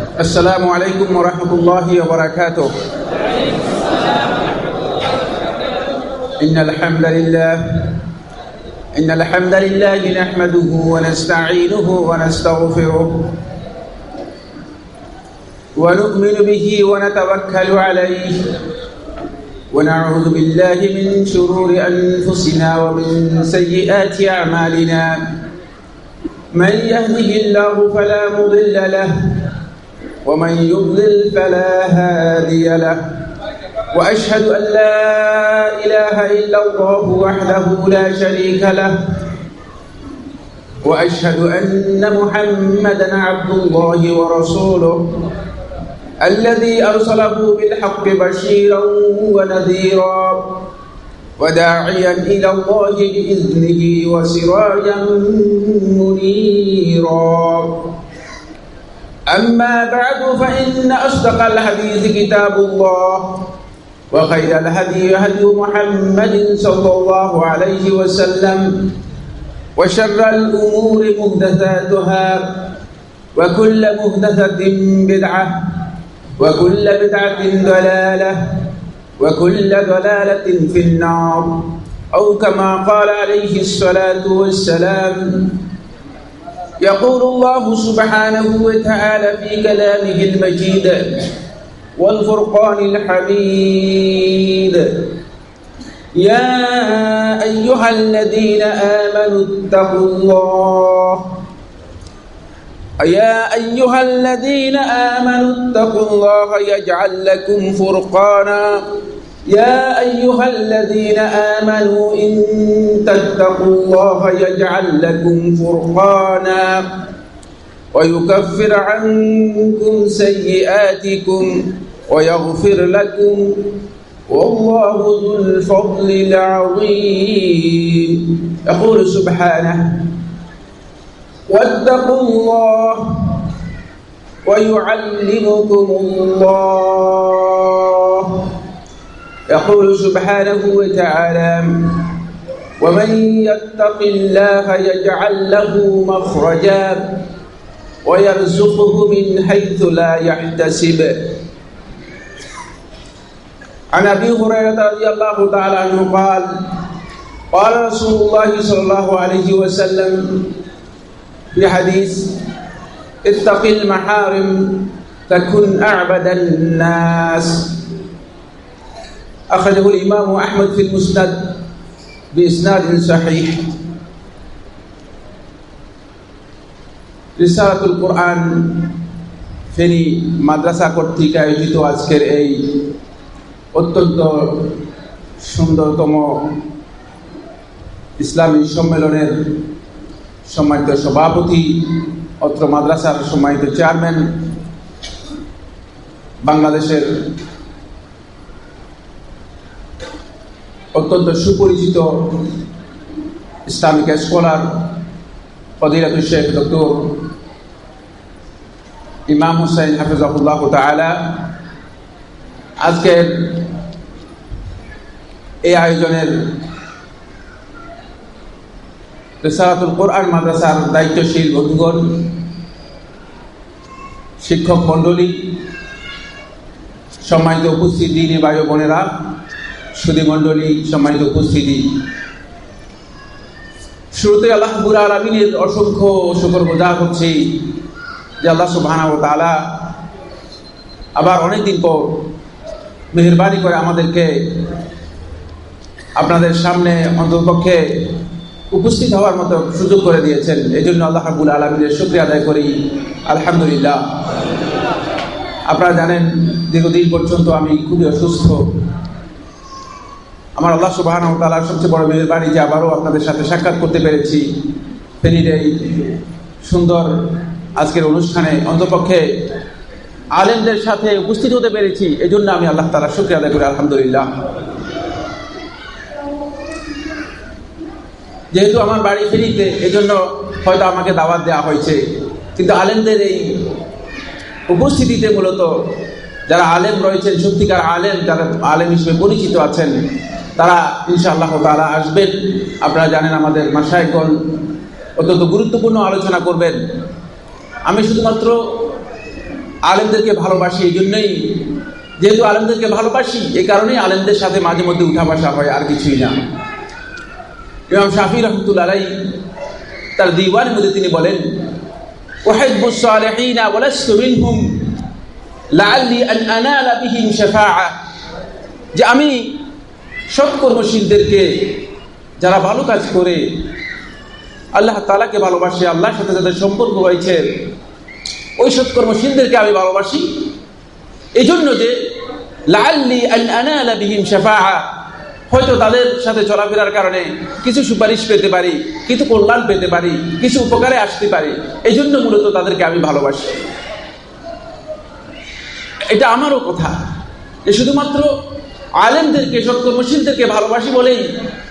السلام عليكم ورحمة الله وبركاته. إن الحمد لله إن الحمد لله نحمده ونستعينه ونستغفره ونؤمن به ونتوكل عليه. ونعوذ بالله من شرور أنفسنا ومن سيئات أعمالنا. من يهده الله فلا مضل له ومن يضلل فلا هادي له. وأشهد أن لا إله إلا الله وحده لا شريك له. وأشهد أن محمدا عبد الله ورسوله الذي أرسله بالحق بشيرا ونذيرا وداعيا إلى الله بإذنه وسراجا منيرا. أما بعد فإن أصدق الحديث كتاب الله وخير الهدي هدي محمد صلى الله عليه وسلم وشر الأمور محدثاتها وكل محدثه بدعة وكل بدعة ضلالة وكل ضلالة في النار أو كما قال عليه الصلاة والسلام يقول الله سبحانه وتعالى في كلامه المجيد والفرقان الحميد. يا أيها الذين آمنوا اتقوا الله. يا أيها الذين آمنوا اتقوا الله يجعل لكم فرقانا. يا أيها الذين آمنوا إن تتقوا الله يجعل لكم فرقانا ويكفر عنكم سيئاتكم ويغفر لكم والله ذو الفضل العظيم. يقول سبحانه واتقوا الله ويعلمكم الله يقول سبحانه وتعالى ومن يتق الله يجعل له مخرجا ويرزقه من حيث لا يحتسب. عن أبي هريرة رضي الله تعالى عنه قال قال رسول الله صلى الله عليه وسلم في حديث اتق المحارم تكن أعبد الناس. أخرجه الإمام أحمد في المسند بإسناد صحيح রিসালাতুল কোরআন ফেনী মাদ্রাসা কর্তৃক আয়োজিত আজকের এই অত্যন্ত সুন্দরতম ইসলামী সম্মেলনের সম্মানিত সভাপতি অত্র মাদ্রাসার সম্মানিত চেয়ারম্যান বাংলাদেশের অত্যন্ত সুপরিচিত ইসলামিক স্কলার ফদিরাত শেখ ডক্টর ইমাম হুসাইন হাফিজাহুল্লাহ তালা আজকের এই আয়োজনের রেসারাতুল কোরআন মাদ্রাসার দায়িত্বশীল বন্ধুগণ, শিক্ষক মণ্ডলী, সম্মানিত উপস্থিতি বায়ু বোনেরা সুদী মণ্ডলী সম্মানিত উপস্থিতি। শুরুতে আল্লাহ বুর আলমিনের অসংখ্য শুকর বোঝা হচ্ছে যে আল্লাহ সুবাহানা ও তালা আবার অনেকদিন পর মেহরবানি করে আমাদেরকে আপনাদের সামনে অন্তপক্ষে উপস্থিত হওয়ার মতো সুযোগ করে দিয়েছেন। এই জন্য আল্লাহ হাবুল আলমিনের শুক্রিয়া আদায় করি। আলহামদুলিল্লাহ। আপনারা জানেন, দীর্ঘদিন পর্যন্ত আমি খুবই অসুস্থ। আমার আল্লাহ সুবাহান তালার সবচেয়ে বড় মেহরবানি যে আবারও আপনাদের সাথে সাক্ষাৎ করতে পেরেছি। ফেনীর এই সুন্দর আজকের অনুষ্ঠানে অন্তপক্ষে আলেমদের সাথে উপস্থিত হতে পেরেছি এই জন্য আমি আল্লাহ তালা শুক্রিয়া আদায় করি, আলহামদুলিল্লাহ। যেহেতু আমার বাড়ি ফেরিতে এই জন্য হয়তো আমাকে দাওয়াত দেওয়া হয়েছে। কিন্তু আলেমদের এই উপস্থিতিতে মূলত যারা আলেম রয়েছেন, সত্যিকার আলেম, যারা আলেম হিসেবে পরিচিত আছেন তারা ইনশাআল্লাহ তারা আসবেন আপনারা জানেন আমাদের মাসায়কল অত্যন্ত গুরুত্বপূর্ণ আলোচনা করবেন আমি শুধুমাত্র আলেমদেরকে ভালোবাসি এই জন্যই যেহেতু আলেমদেরকে ভালোবাসি এই কারণেই আলেমদের সাথে মাঝে মধ্যে উঠা বসা হয় আর কিছুই না ইমাম শাফি রহমতুল্লাহ আলাই তার দিওয়ানের মধ্যে তিনি বলেন أحب الصالحين ولست منهم لعلي أن أنال بهم شفاعة যে আমি সৎকর্মশীলদেরকে যারা ভালো কাজ করে, আল্লাহ তালাকে ভালোবাসে, আল্লাহর সাথে যাদের সম্পর্ক হয়েছে ওই সৎকর্মশীলদেরকে আমি ভালোবাসি। এই জন্য যে লাল্লি বিহীন শেফা হয়তো তাদের সাথে চলাফেরার কারণে কিছু সুপারিশ পেতে পারি, কিছু কল্যাণ পেতে পারি, কিছু উপকারে আসতে পারি এই জন্য মূলত তাদেরকে আমি ভালোবাসি। এটা আমারও কথা। যে শুধুমাত্র আলেমদেরকে সৎকর্মশীলদেরকে ভালোবাসি বলেই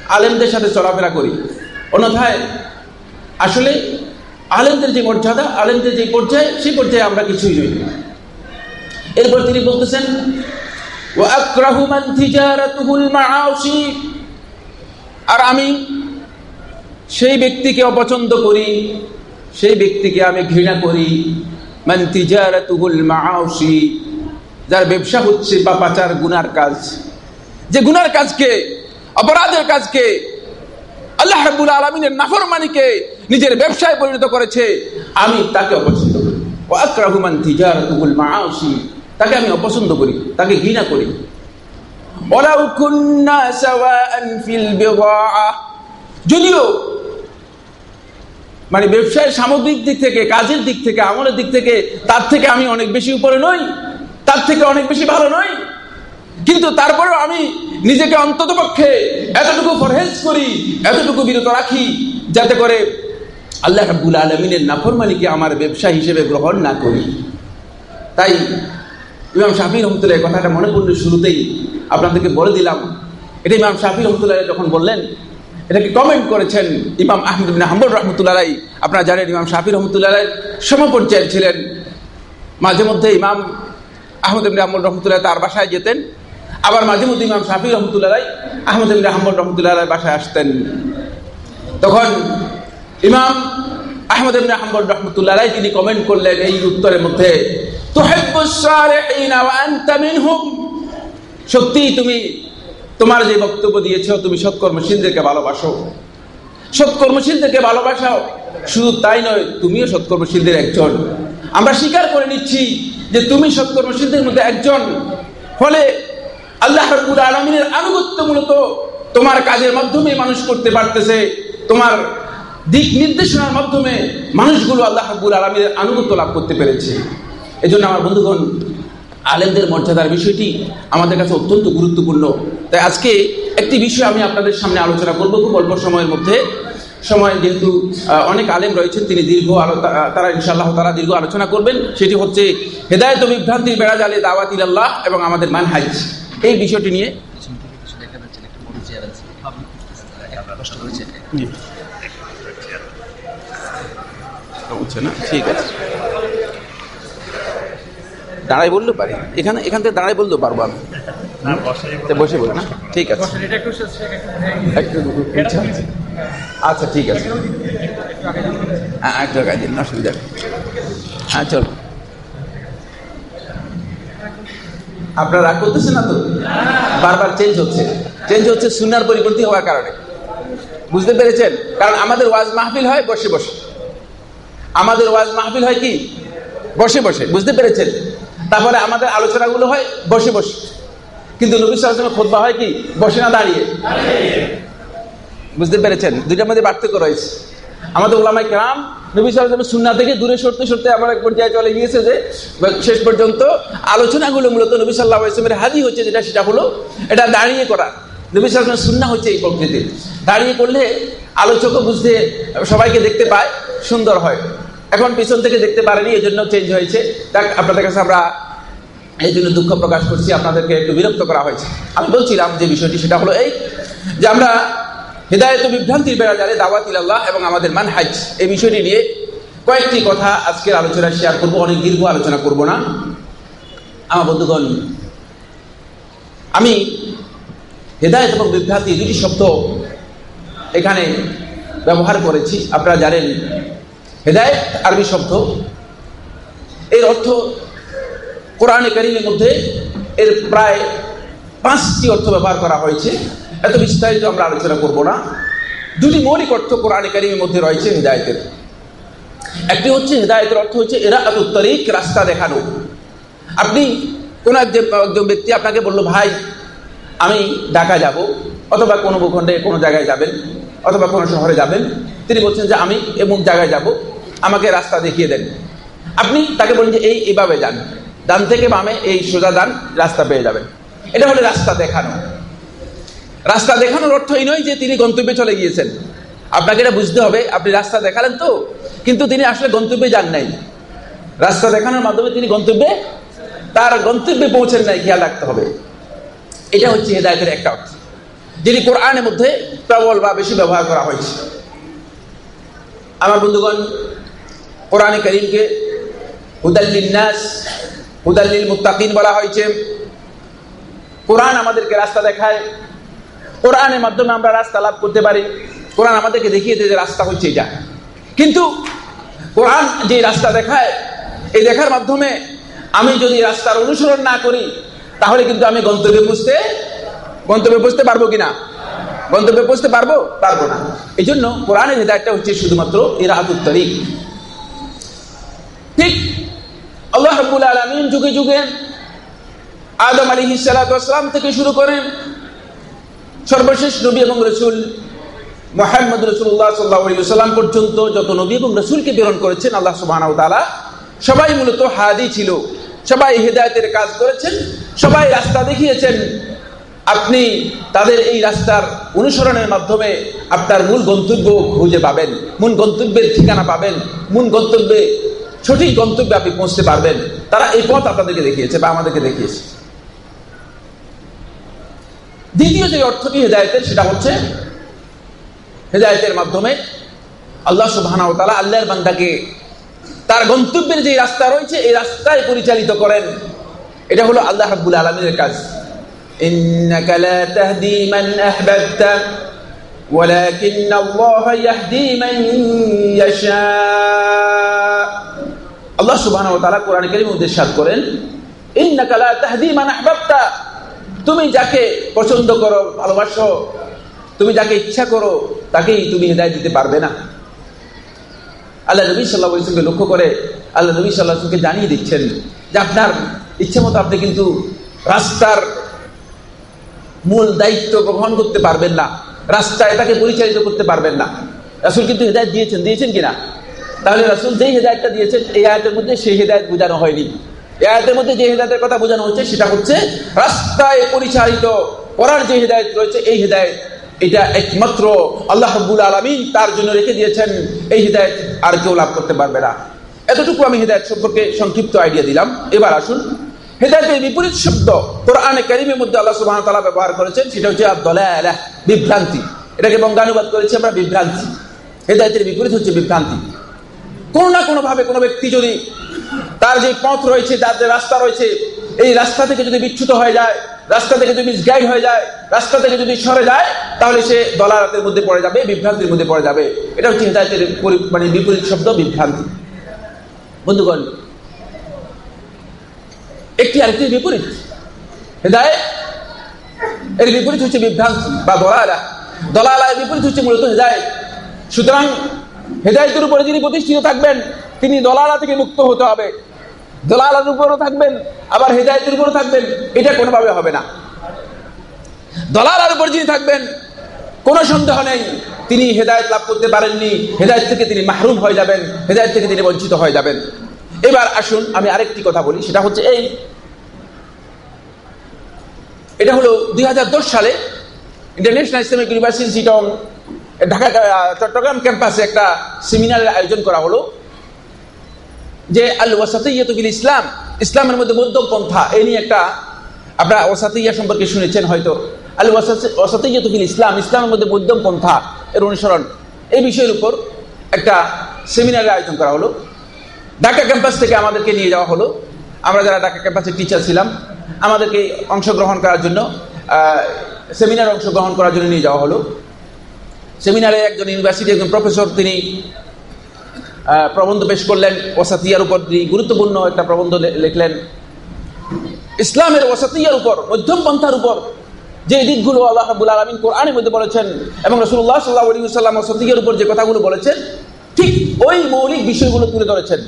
আলেমদের সাথে চলাফেরা করি। অন্যথায় আসলে আলেমদের যে মর্যাদা, আলেমদের যে পর্যায়ে, সেই পর্যায়ে আমরা কিছুই নই। এরপর তিনি বলতেছেন আর আমি সেই ব্যক্তিকে অপছন্দ করি, সেই ব্যক্তিকে আমি ঘৃণা করি। মান তিজারাতুহুল মাআশি, যার ব্যবসা হচ্ছে বা পাচার, গুনার কাজ। যে গুনার কাজকে, অপরাধের কাজকে আল্লাহ রাব্বুল আলামিনের নাফরমানিকে নিজের ব্যবসায় পরিণত করেছে, আমি তাকে অপছন্দ করি। তাকে আমি অপছন্দ করি, তাকে ঘৃণা করি। যদিও মানে ব্যবসায়ের সামগ্রিক দিক থেকে, কাজের দিক থেকে, আমলের দিক থেকে, তার থেকে আমি অনেক বেশি উপরে নই, তার থেকে অনেক বেশি ভালো নই। কিন্তু তারপরেও আমি নিজেকে অন্তত পক্ষে এতটুকু ফরহেজ করি, এতটুকু বিরত রাখি, যাতে করে আল্লাহ রাব্বুল আলমিনের নাফরমানিকে আমার ব্যবসা হিসেবে গ্রহণ না করি। তাই ইমাম শাফি রহমতুল্লাহ কথাটা মনে পড়লে শুরুতেই আপনাদেরকে বলে দিলাম। এটা ইমাম শাফি রহমতুল্লাহ যখন বললেন এটাকে কমেন্ট করেছেন ইমাম আহমদ হাম্বুর রহমতুল্লাহ আপনারা জানেন ইমাম শাফি রহমতুল্লাহ সমপর্যায়ের ছিলেন। মাঝে মধ্যে ইমাম আহমদ ইবিন আহমদ রহমতুল্লাহ তার বাসায় যেতেন। আবার মাঝে মধ্যে ইমাম শাফি রহমতুল্লাহ আহমদ ইবিন আহমদ রহমতুল্লাহ বাসায় আসতেন। তখন ইমাম আহমদ ইবিন আহমদ রহমতুল্লাহ তিনি কমেন্ট করলেন এই উত্তরের মধ্যে সত্যি তুমি তোমার যে বক্তব্য দিয়েছ, তুমি সৎকর্মশীলদেরকে ভালোবাসো। সৎকর্মশীলদেরকে ভালোবাসাও। শুধু তাই নয়, তুমিও সৎকর্মশীলদের একজন। আমরা স্বীকার করে নিচ্ছি যে তুমি সৎকর্মশীলদের মধ্যে একজন। ফলে আল্লাহ রব্বুল আলমিনের আনুগত্য মূলত তোমার কাজের মাধ্যমে মানুষ করতে পারতেছে। তোমার দিক নির্দেশনার মাধ্যমে মানুষগুলো আল্লাহ রব্বুল আলমিনের আনুগত্য লাভ করতে পেরেছে। এজন্য আমার বন্ধুগণ, আলেমদের মর্যাদার বিষয়টি আমাদের কাছে অত্যন্ত গুরুত্বপূর্ণ। তাই আজকে একটি বিষয় আমি আপনাদের সামনে আলোচনা করব খুব অল্প সময়ের মধ্যে। সময় যেহেতু অনেক আলেম রয়েছেন, তিনি দীর্ঘ আলো তারা ইনশাল্লাহ তারা দীর্ঘ আলোচনা করবেন। সেটি হচ্ছে হেদায়ত বিভ্রান্তির বেড়া জালে দাওয়াত আল্লাহ এবং আমাদের মানহাইজ এই বিষয়টি নিয়ে না ঠিক আছে দাঁড়াই বললেও পারি? এখানে এখান থেকে দাঁড়াই বলতেও পারব আমি। বসে বলি, না? ঠিক আছে। আচ্ছা ঠিক আছে। হ্যাঁ এক জায়গায় দিন, অসুবিধা হ্যাঁ চল। আপনারা রাগ করতেছেন না তো? বারবার চেঞ্জ হচ্ছে। চেঞ্জ হচ্ছে সুনার পরিবর্তী হওয়ার কারণে। বুঝতে পেরেছেন? কারণ আমাদের ওয়াজ মাহফিল হয় বসে বসে। আমাদের ওয়াজ মাহফিল হয় কি? বসে বসে। বুঝতে পেরেছেন? তারপরে আমাদের আলোচনাগুলো হয় বসে বসে। কিন্তু নবী সালামের খোদবা হয় কি? বসে না দাঁড়িয়ে। বুঝতে পেরেছেন? দুইটার মধ্যে পার্থক্য রয়েছে। আমাদের ওলামাই কেরাম নবী সালামের সুন্না থেকে দূরে সরতে সরতে আমার এক পর্যায়ে চলে গিয়েছে যে শেষ পর্যন্ত আলোচনাগুলো মূলত নবী সাল্লাহ ইসলামের হাজি হচ্ছে যেটা, সেটা হলো এটা দাঁড়িয়ে করা। নবী সালামের সুন্না হচ্ছে এই প্রকৃতির। দাঁড়িয়ে করলে আলোচকও বুঝতে, সবাইকে দেখতে পায়, সুন্দর হয়। এখন পিছন থেকে দেখতে পারেনি এই জন্য চেঞ্জ হয়েছে। দেখ আপনাদের কাছে আমরা এই জন্য দুঃখ প্রকাশ করছি, আপনাদেরকে একটু বিরক্ত করা হয়েছে। আমি বলছিলাম যে বিষয়টি, সেটা হলো এই যে আমরা হৃদায়ত বিভ্রান্তির বেড়া জালে দাওয়াত ইল্লাহ এবং আমাদের মান হাইজ এই বিষয়টি নিয়ে কয়েকটি কথা আজকের আলোচনা শেয়ার করব। অনেক দীর্ঘ আলোচনা করব না। আমার বন্ধুগণ, আমি হেদায়ত এবং বিভ্রান্তি দুটি শব্দ এখানে ব্যবহার করেছি। আপনারা জানেন, হেদায়ত আরবি শব্দ। এর অর্থ কোরআনে কারিমের মধ্যে এর প্রায় পাঁচটি অর্থ ব্যবহার করা হয়েছে। এত বিস্তারিত আমরা আলোচনা করব না। দুটি মৌলিক অর্থ কোরআনে কারিমের মধ্যে রয়েছে হৃদায়তের। একটি হচ্ছে হৃদায়তের অর্থ হচ্ছে এরা এত তরিক, রাস্তা দেখানো। আপনি কোন একজন ব্যক্তি আপনাকে বলল, ভাই, আমি ঢাকা যাব অথবা কোনো ভূখণ্ডে কোনো জায়গায় যাবেন অথবা কোনো শহরে যাবেন। তিনি বলছেন যে আমি এমন জায়গায় যাব, আমাকে রাস্তা দেখিয়ে দেন। আপনি তাকে বলেন যে, এই এভাবে যান। ডান থেকে বামে এই সোজা দান রাস্তা পেয়ে যাবেন। এটা হলে রাস্তা দেখানো। রাস্তা দেখানোর অর্থ এই নয় যে তিনি গন্তব্যে চলে গিয়েছেন। আপনাকে এটা বুঝতে হবে, আপনি রাস্তা দেখালেন তো, কিন্তু তিনি আসলে গন্তব্যে যান নাই। রাস্তা দেখানোর মাধ্যমে তিনি গন্তব্যে, তার গন্তব্যে পৌঁছেন নাই, খেয়াল রাখতে হবে। এটা হচ্ছে হেদায়তের একটা অর্থ। যিনি কোরআনের মধ্যে প্রবল বা বেশি ব্যবহার করা হয়েছে। আমার বন্ধুগণ, কোরআনে করিমকে হুদাল্লিন নাস হুদাল্লিল মুত্তাকিন বলা হয়েছে। কোরআন আমাদেরকে রাস্তা দেখায় কোরআনের মাধ্যমে আমরা রাস্তা লাভ করতে পারি। কোরআন আমাদেরকে দেখিয়ে দেয় যে রাস্তা হচ্ছে এটা। কিন্তু কোরআন যে রাস্তা দেখায়, এই দেখার মাধ্যমে আমি যদি রাস্তার অনুসরণ না করি, তাহলে কিন্তু আমি গন্তব্যে বুঝতে গন্তব্যে বুঝতে পারব কিনা? গন্তব্যে পৌঁছতে পারব? পারব না। এই জন্য কোরআনের হৃদায়তটা হচ্ছে শুধুমাত্র ইরাহাতুর তরিক ঠিক আল্লাহ রব্বুল আলমিন যুগে যুগে আদম আলী হিসালাম থেকে শুরু করেন সর্বশেষ নবী এবং রসুল মোহাম্মদ রসুল্লাহ সাল্লাহ সাল্লাম পর্যন্ত যত নবী এবং রসুলকে প্রেরণ করেছেন, আল্লাহ সুবাহ সবাই মূলত হাদি ছিল। সবাই হেদায়তের কাজ করেছেন, সবাই রাস্তা দেখিয়েছেন। আপনি তাদের এই রাস্তার অনুসরণের মাধ্যমে আপনার মূল গন্তব্য খুঁজে পাবেন, মূল গন্তব্যের ঠিকানা পাবেন, মূল গন্তব্যে সঠিক গন্তব্যে আপনি পৌঁছতে পারবেন। তারা এই পথ আপনাদেরকে দেখিয়েছে বা আমাদেরকে দেখিয়েছে। দ্বিতীয় যে অর্থটি হেদায়তের সেটা হচ্ছে হেদায়তের মাধ্যমে আল্লাহ সুবাহানা তালা আল্লাহর বান্দাকে তার গন্তব্যের যে রাস্তা রয়েছে এই রাস্তায় পরিচালিত করেন এটা হলো আল্লাহ রাব্বুল আলমীর কাজ إنك لا تهدي من أحببت ولكن الله يهدي من يشاء আল্লাহ সুবহানাহু ওয়া তাআলা কোরআন কারীমে উদ্দেশ্য করেন ইন্নাকা লা তাহদি মান আহবাবতা তুমি যাকে পছন্দ করো, ভালোবাসো, তুমি যাকে ইচ্ছা করো, তাকেই তুমি হৃদায় দিতে পারবে না। আল্লাহ নবী সাল্লাহ ইসলামকে লক্ষ্য করে আল্লাহ নবী সাল্লাহকে জানিয়ে দিচ্ছেন যে আপনার ইচ্ছে মতো আপনি কিন্তু রাস্তার মূল দায়িত্ব গ্রহণ করতে পারবেন না রাস্তায় তাকে পরিচালিত করতে পারবেন না। রাসুল কিন্তু হেদায়ত দিয়েছেন দিয়েছেন কিনা? তাহলে রাসুল যেই হেদায়তটা দিয়েছেন, এই আয়তের মধ্যে সেই হেদায়ত বোঝানো হয়নি। আয়তের মধ্যে যে হেদায়তের কথা বোঝানো হচ্ছে, সেটা হচ্ছে রাস্তায় পরিচালিত করার যে হেদায়ত রয়েছে, এই হেদায়ত, এটা একমাত্র আল্লাহ হাব্বুল আলমিন তার জন্য রেখে দিয়েছেন। এই হৃদায়ত আর কেউ লাভ করতে পারবে না। এতটুকু আমি হৃদায়ত সম্পর্কে সংক্ষিপ্ত আইডিয়া দিলাম। এবার আসুন। হেদায়তের বিপরীত শব্দ কোরআনে কারিমের মধ্যে আল্লাহ সুবাহ তালা ব্যবহার করেছেন, সেটা হচ্ছে আব্দুল্লাহ বিভ্রান্তি। এটাকে বঙ্গানুবাদ করেছি আমরা, বিভ্রান্তি। হেদায়তের বিপরীত হচ্ছে বিভ্রান্তি। কোনো না কোনোভাবে কোনো ব্যক্তি যদি তার যে পথ রয়েছে, তার যে রাস্তা রয়েছে, এই রাস্তা থেকে যদি বিচ্যুত হয়ে যায়, রাস্তা থেকে যদি মিসগাইড হয়ে যায়, রাস্তা থেকে যদি সরে যায়, তাহলে সে দলারাতের মধ্যে পড়ে যাবে, বিভ্রান্তির মধ্যে পড়ে যাবে। এটা হচ্ছে হেদায়তের মানে বিপরীত শব্দ, বিভ্রান্তি। বন্ধুগণ, একটি আরেকটি বিপরীত। হেদায় এর বিপরীত হচ্ছে বিভ্রান্তি বা দলালা। দলালার বিপরীত হচ্ছে মূলত হেদায় সুতরাং হেদায়তের উপরে যিনি প্রতিষ্ঠিত থাকবেন, তিনি দলালা থেকে মুক্ত হতে হবে। দলালার উপরও থাকবেন, আবার হেদায়তের উপরও থাকবেন, এটা কোনোভাবে হবে না। দলালার উপর যিনি থাকবেন, কোনো সন্দেহ নেই, তিনি হেদায়ত লাভ করতে পারেননি, হেদায়ত থেকে তিনি মাহরুম হয়ে যাবেন, হেদায়ত থেকে তিনি বঞ্চিত হয়ে যাবেন। এবার আসুন, আমি আরেকটি কথা বলি, সেটা হচ্ছে এই, এটা হলো দুই হাজার দশ সালে international Islamic university Dhaka Chattogram ক্যাম্পাসে একটা সেমিনারের আয়োজন করা হলো। যে আল ওয়াসাতিয়াতুল ইসলাম, ইসলামের মধ্যে মধ্যম পন্থা এই নিয়ে একটা আপনারা ওসাতিয়া সম্পর্কে শুনেছেন হয়তো। আল ওয়াসাতিয়াতুল ইসলাম, ইসলামের মধ্যে মধ্যম পন্থা, এর অনুসরণ। এই বিষয়ের উপর একটা সেমিনারের আয়োজন করা হলো। ঢাকা ক্যাম্পাস থেকে আমাদেরকে নিয়ে যাওয়া হলো। আমরা যারা ঢাকা ক্যাম্পাসের টিচার ছিলাম, আমাদেরকে অংশগ্রহণ করার জন্য সেমিনারে অংশগ্রহণ করার জন্য নিয়ে যাওয়া হলো। সেমিনারে একজন ইউনিভার্সিটি একজন প্রফেসর তিনি প্রবন্ধ পেশ করলেন ওসাতিয়ার উপর। গুরুত্বপূর্ণ একটা প্রবন্ধ লিখলেন। ইসলামের ওসাতিয়ার উপর, মধ্যম পন্থার উপর যে দিকগুলো আল্লাহ রাবুল আলমিন কোরআনের মধ্যে বলেছেন এবং রসুল্লাহ সাল্লাহ আলী সাল্লাম ওসাতিয়ার উপর যে কথাগুলো বলেছেন, ঠিক ওই মৌলিক বিষয়গুলো তুলে ধরেছেন।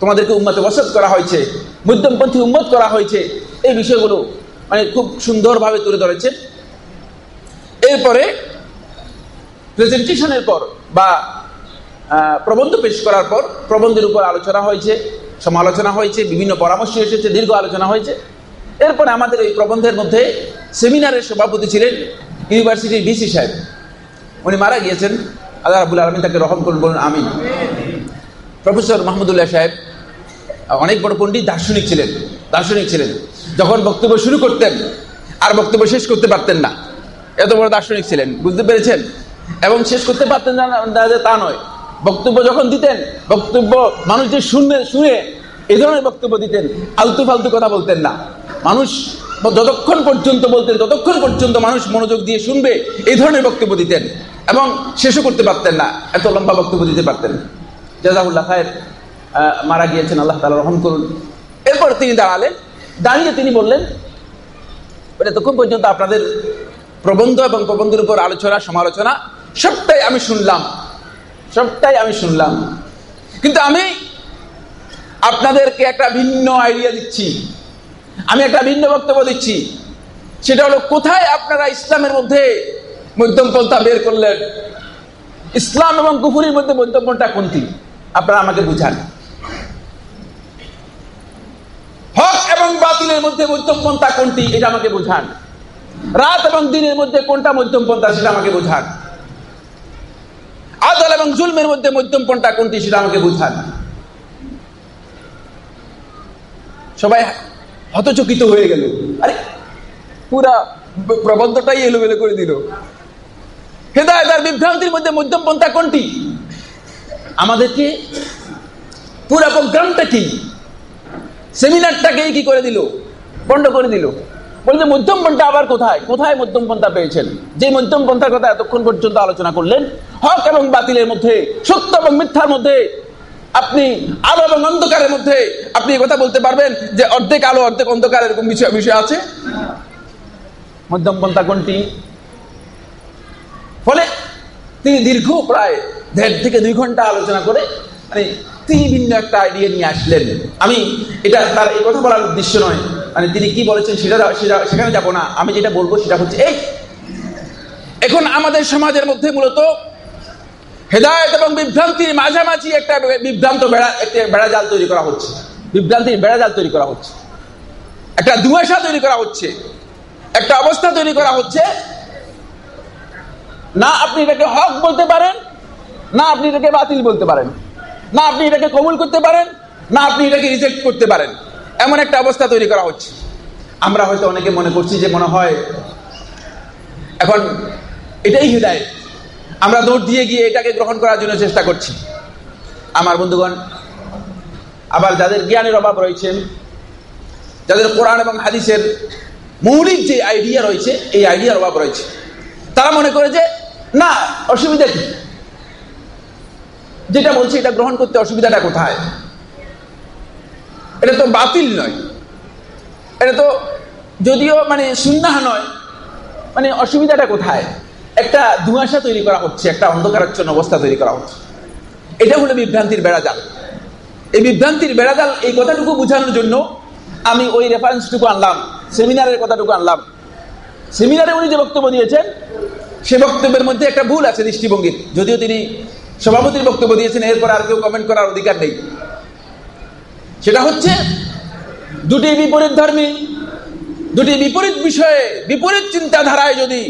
তোমাদেরকে উম্মতে বসত করা হয়েছে, মধ্যমপন্থী উম্মত করা হয়েছে, এই বিষয়গুলো মানে খুব সুন্দরভাবে তুলে ধরেছে এরপরে প্রেজেন্টেশনের পর বা প্রবন্ধ পেশ করার পর প্রবন্ধের উপর আলোচনা হয়েছে, সমালোচনা হয়েছে, বিভিন্ন পরামর্শ এসেছে, দীর্ঘ আলোচনা হয়েছে। এরপরে আমাদের এই প্রবন্ধের মধ্যে সেমিনারের সভাপতি ছিলেন ইউনিভার্সিটির বিসি সাহেব। উনি মারা গিয়েছেন। আল্লাহ রাবুল আলমিন তাকে রহম করুন, বলুন আমি প্রফেসর মাহমুদুল্লাহ সাহেব, অনেক বড় পণ্ডিত, দার্শনিক ছিলেন দার্শনিক ছিলেন। যখন বক্তব্য শুরু করতেন, আর বক্তব্য শেষ করতে পারতেন না। এত বড় দার্শনিক ছিলেন, বুঝতে পেরেছেন? এবং শেষ করতে পারতেন তা নয়। বক্তব্য যখন দিতেন, বক্তব্য মানুষ যে শুনে শুনে এই ধরনের বক্তব্য দিতেন। আলতু ফালতু কথা বলতেন না। মানুষ যতক্ষণ পর্যন্ত বলতেন, ততক্ষণ পর্যন্ত মানুষ মনোযোগ দিয়ে শুনবে, এই ধরনের বক্তব্য দিতেন। এবং শেষও করতে পারতেন না। এত লম্বা বক্তব্য দিতে পারতেন জাজাউল্লাহ খায়ের মারা গিয়েছেন, আল্লাহ তালা রহম করুন। এরপর তিনি দাঁড়ালেন। দাঁড়িয়ে তিনি বললেন, এতক্ষণ পর্যন্ত আপনাদের প্রবন্ধ এবং প্রবন্ধের উপর আলোচনা, সমালোচনা সবটাই আমি শুনলাম। সবটাই আমি শুনলাম। কিন্তু আমি আপনাদেরকে একটা ভিন্ন আইডিয়া দিচ্ছি। আমি একটা ভিন্ন বক্তব্য দিচ্ছি। সেটা হলো, কোথায় আপনারা ইসলামের মধ্যে মধ্যম পন্থা বের করলেন? ইসলাম এবং কুফুরির মধ্যে মধ্যম পন্থা কোনটি? আপনারা আমাকে বুঝান। হক এবং বাতিলের মধ্যে মধ্যম পন্থা কোনটি? এটা আমাকে বুঝান। রাত এবং দিনের মধ্যে কোনটা মধ্যম পন্থা সেটা আমাকে বুঝান। আদল এবং জুলমের মধ্যে মধ্যম পন্থা কোনটি সেটা আমাকে বুঝান। সবাই হতচকিত হয়ে গেল। আরে, পুরা প্রবন্ধটাই এলোমেলো করে দিল। হেদায়ত আর বিভ্রান্তির মধ্যে মধ্যম পন্থা কোনটি? আমাদেরকে পুরা প্রোগ্রামটা কি? সেমিনারটাকেই কি করে দিল? বন্ধ করে দিল। বলছে মধ্যম পন্থা আবার কোথায়? কোথায় মধ্যম পন্থা পেয়েছেন? যে মধ্যম পন্থার কথা এতক্ষণ পর্যন্ত আলোচনা করলেন, হক এবং বাতিলের মধ্যে, সত্য এবং মিথ্যার মধ্যে, আপনি আলো এবং অন্ধকারের মধ্যে, আপনি কথা বলতে পারবেন যে অর্ধেক আলো, অর্ধেক অন্ধকার এরকম বিষয় বিষয় আছে? মধ্যম পন্থা কোনটি? ফলে তিনি দীর্ঘ প্রায় দেড় থেকে দুই ঘণ্টা আলোচনা করে মানে তিনি ভিন্ন একটা আইডিয়া নিয়ে আসলেন। আমি এটা তার এই কথা বলার উদ্দেশ্য নয়। মানে তিনি কি বলেছেন সেটা সেটা সেখানে যাব না। আমি যেটা বলব সেটা হচ্ছে, এই এখন আমাদের সমাজের মধ্যে মূলত হেদায়ত এবং বিভ্রান্তির মাঝামাঝি একটা বিভ্রান্ত বেড়া একটা বেড়া জাল তৈরি করা হচ্ছে। বিভ্রান্তির বেড়া জাল তৈরি করা হচ্ছে। একটা দুয়াশা তৈরি করা হচ্ছে। একটা অবস্থা তৈরি করা হচ্ছে। না আপনি এটাকে হক বলতে পারেন, না আপনি এটাকে বাতিল বলতে পারেন। না আপনি এটাকে কবুল করতে পারেন, না আপনি এটাকে রিজেক্ট করতে পারেন। এমন একটা অবস্থা তৈরি করা হচ্ছে। আমরা হয়তো অনেকে মনে করছি যে মনে হয় এখন এটাই হৃদায়। আমরা দৌড় দিয়ে গিয়ে এটাকে গ্রহণ করার জন্য চেষ্টা করছি। আমার বন্ধুগণ, আবার যাদের জ্ঞানের অভাব রয়েছে, যাদের কোরআন এবং হাদিসের মৌলিক যে আইডিয়া রয়েছে, এই আইডিয়ার অভাব রয়েছে। তারা মনে করে যে, না, অসুবিধা কি? যেটা বলছে এটা গ্রহণ করতে অসুবিধাটা কোথায়? এটা তো বাতিল নয়। এটা তো যদিও মানে সুন্নাহ নয় মানে অসুবিধাটা কোথায়? একটা ধুয়াশা তৈরি করা হচ্ছে, একটা অন্ধকারাচ্ছন্ন অবস্থা তৈরি করা হচ্ছে। এটা হলো বিভ্রান্তির বেড়াজাল। এই বিভ্রান্তির বেড়াজাল, এই কথাটুকু বোঝানোর জন্য আমি ওই রেফারেন্সটুকু আনলাম, সেমিনারের কথাটুকু আনলাম। সেমিনারে উনি যে বক্তব্য দিয়েছেন, সে বক্তব্যের মধ্যে একটা ভুল আছে দৃষ্টিভঙ্গির। যদিও তিনি সভাপতির বক্তব্য দিয়েছেন, এরপর আর কেউ কমেন্ট করার অধিকার নেই। সেটা হচ্ছে দুটি বিপরীত ধর্মী, দুটি বিপরীত বিষয়ে বিপরীত চিন্তাধারায় যদি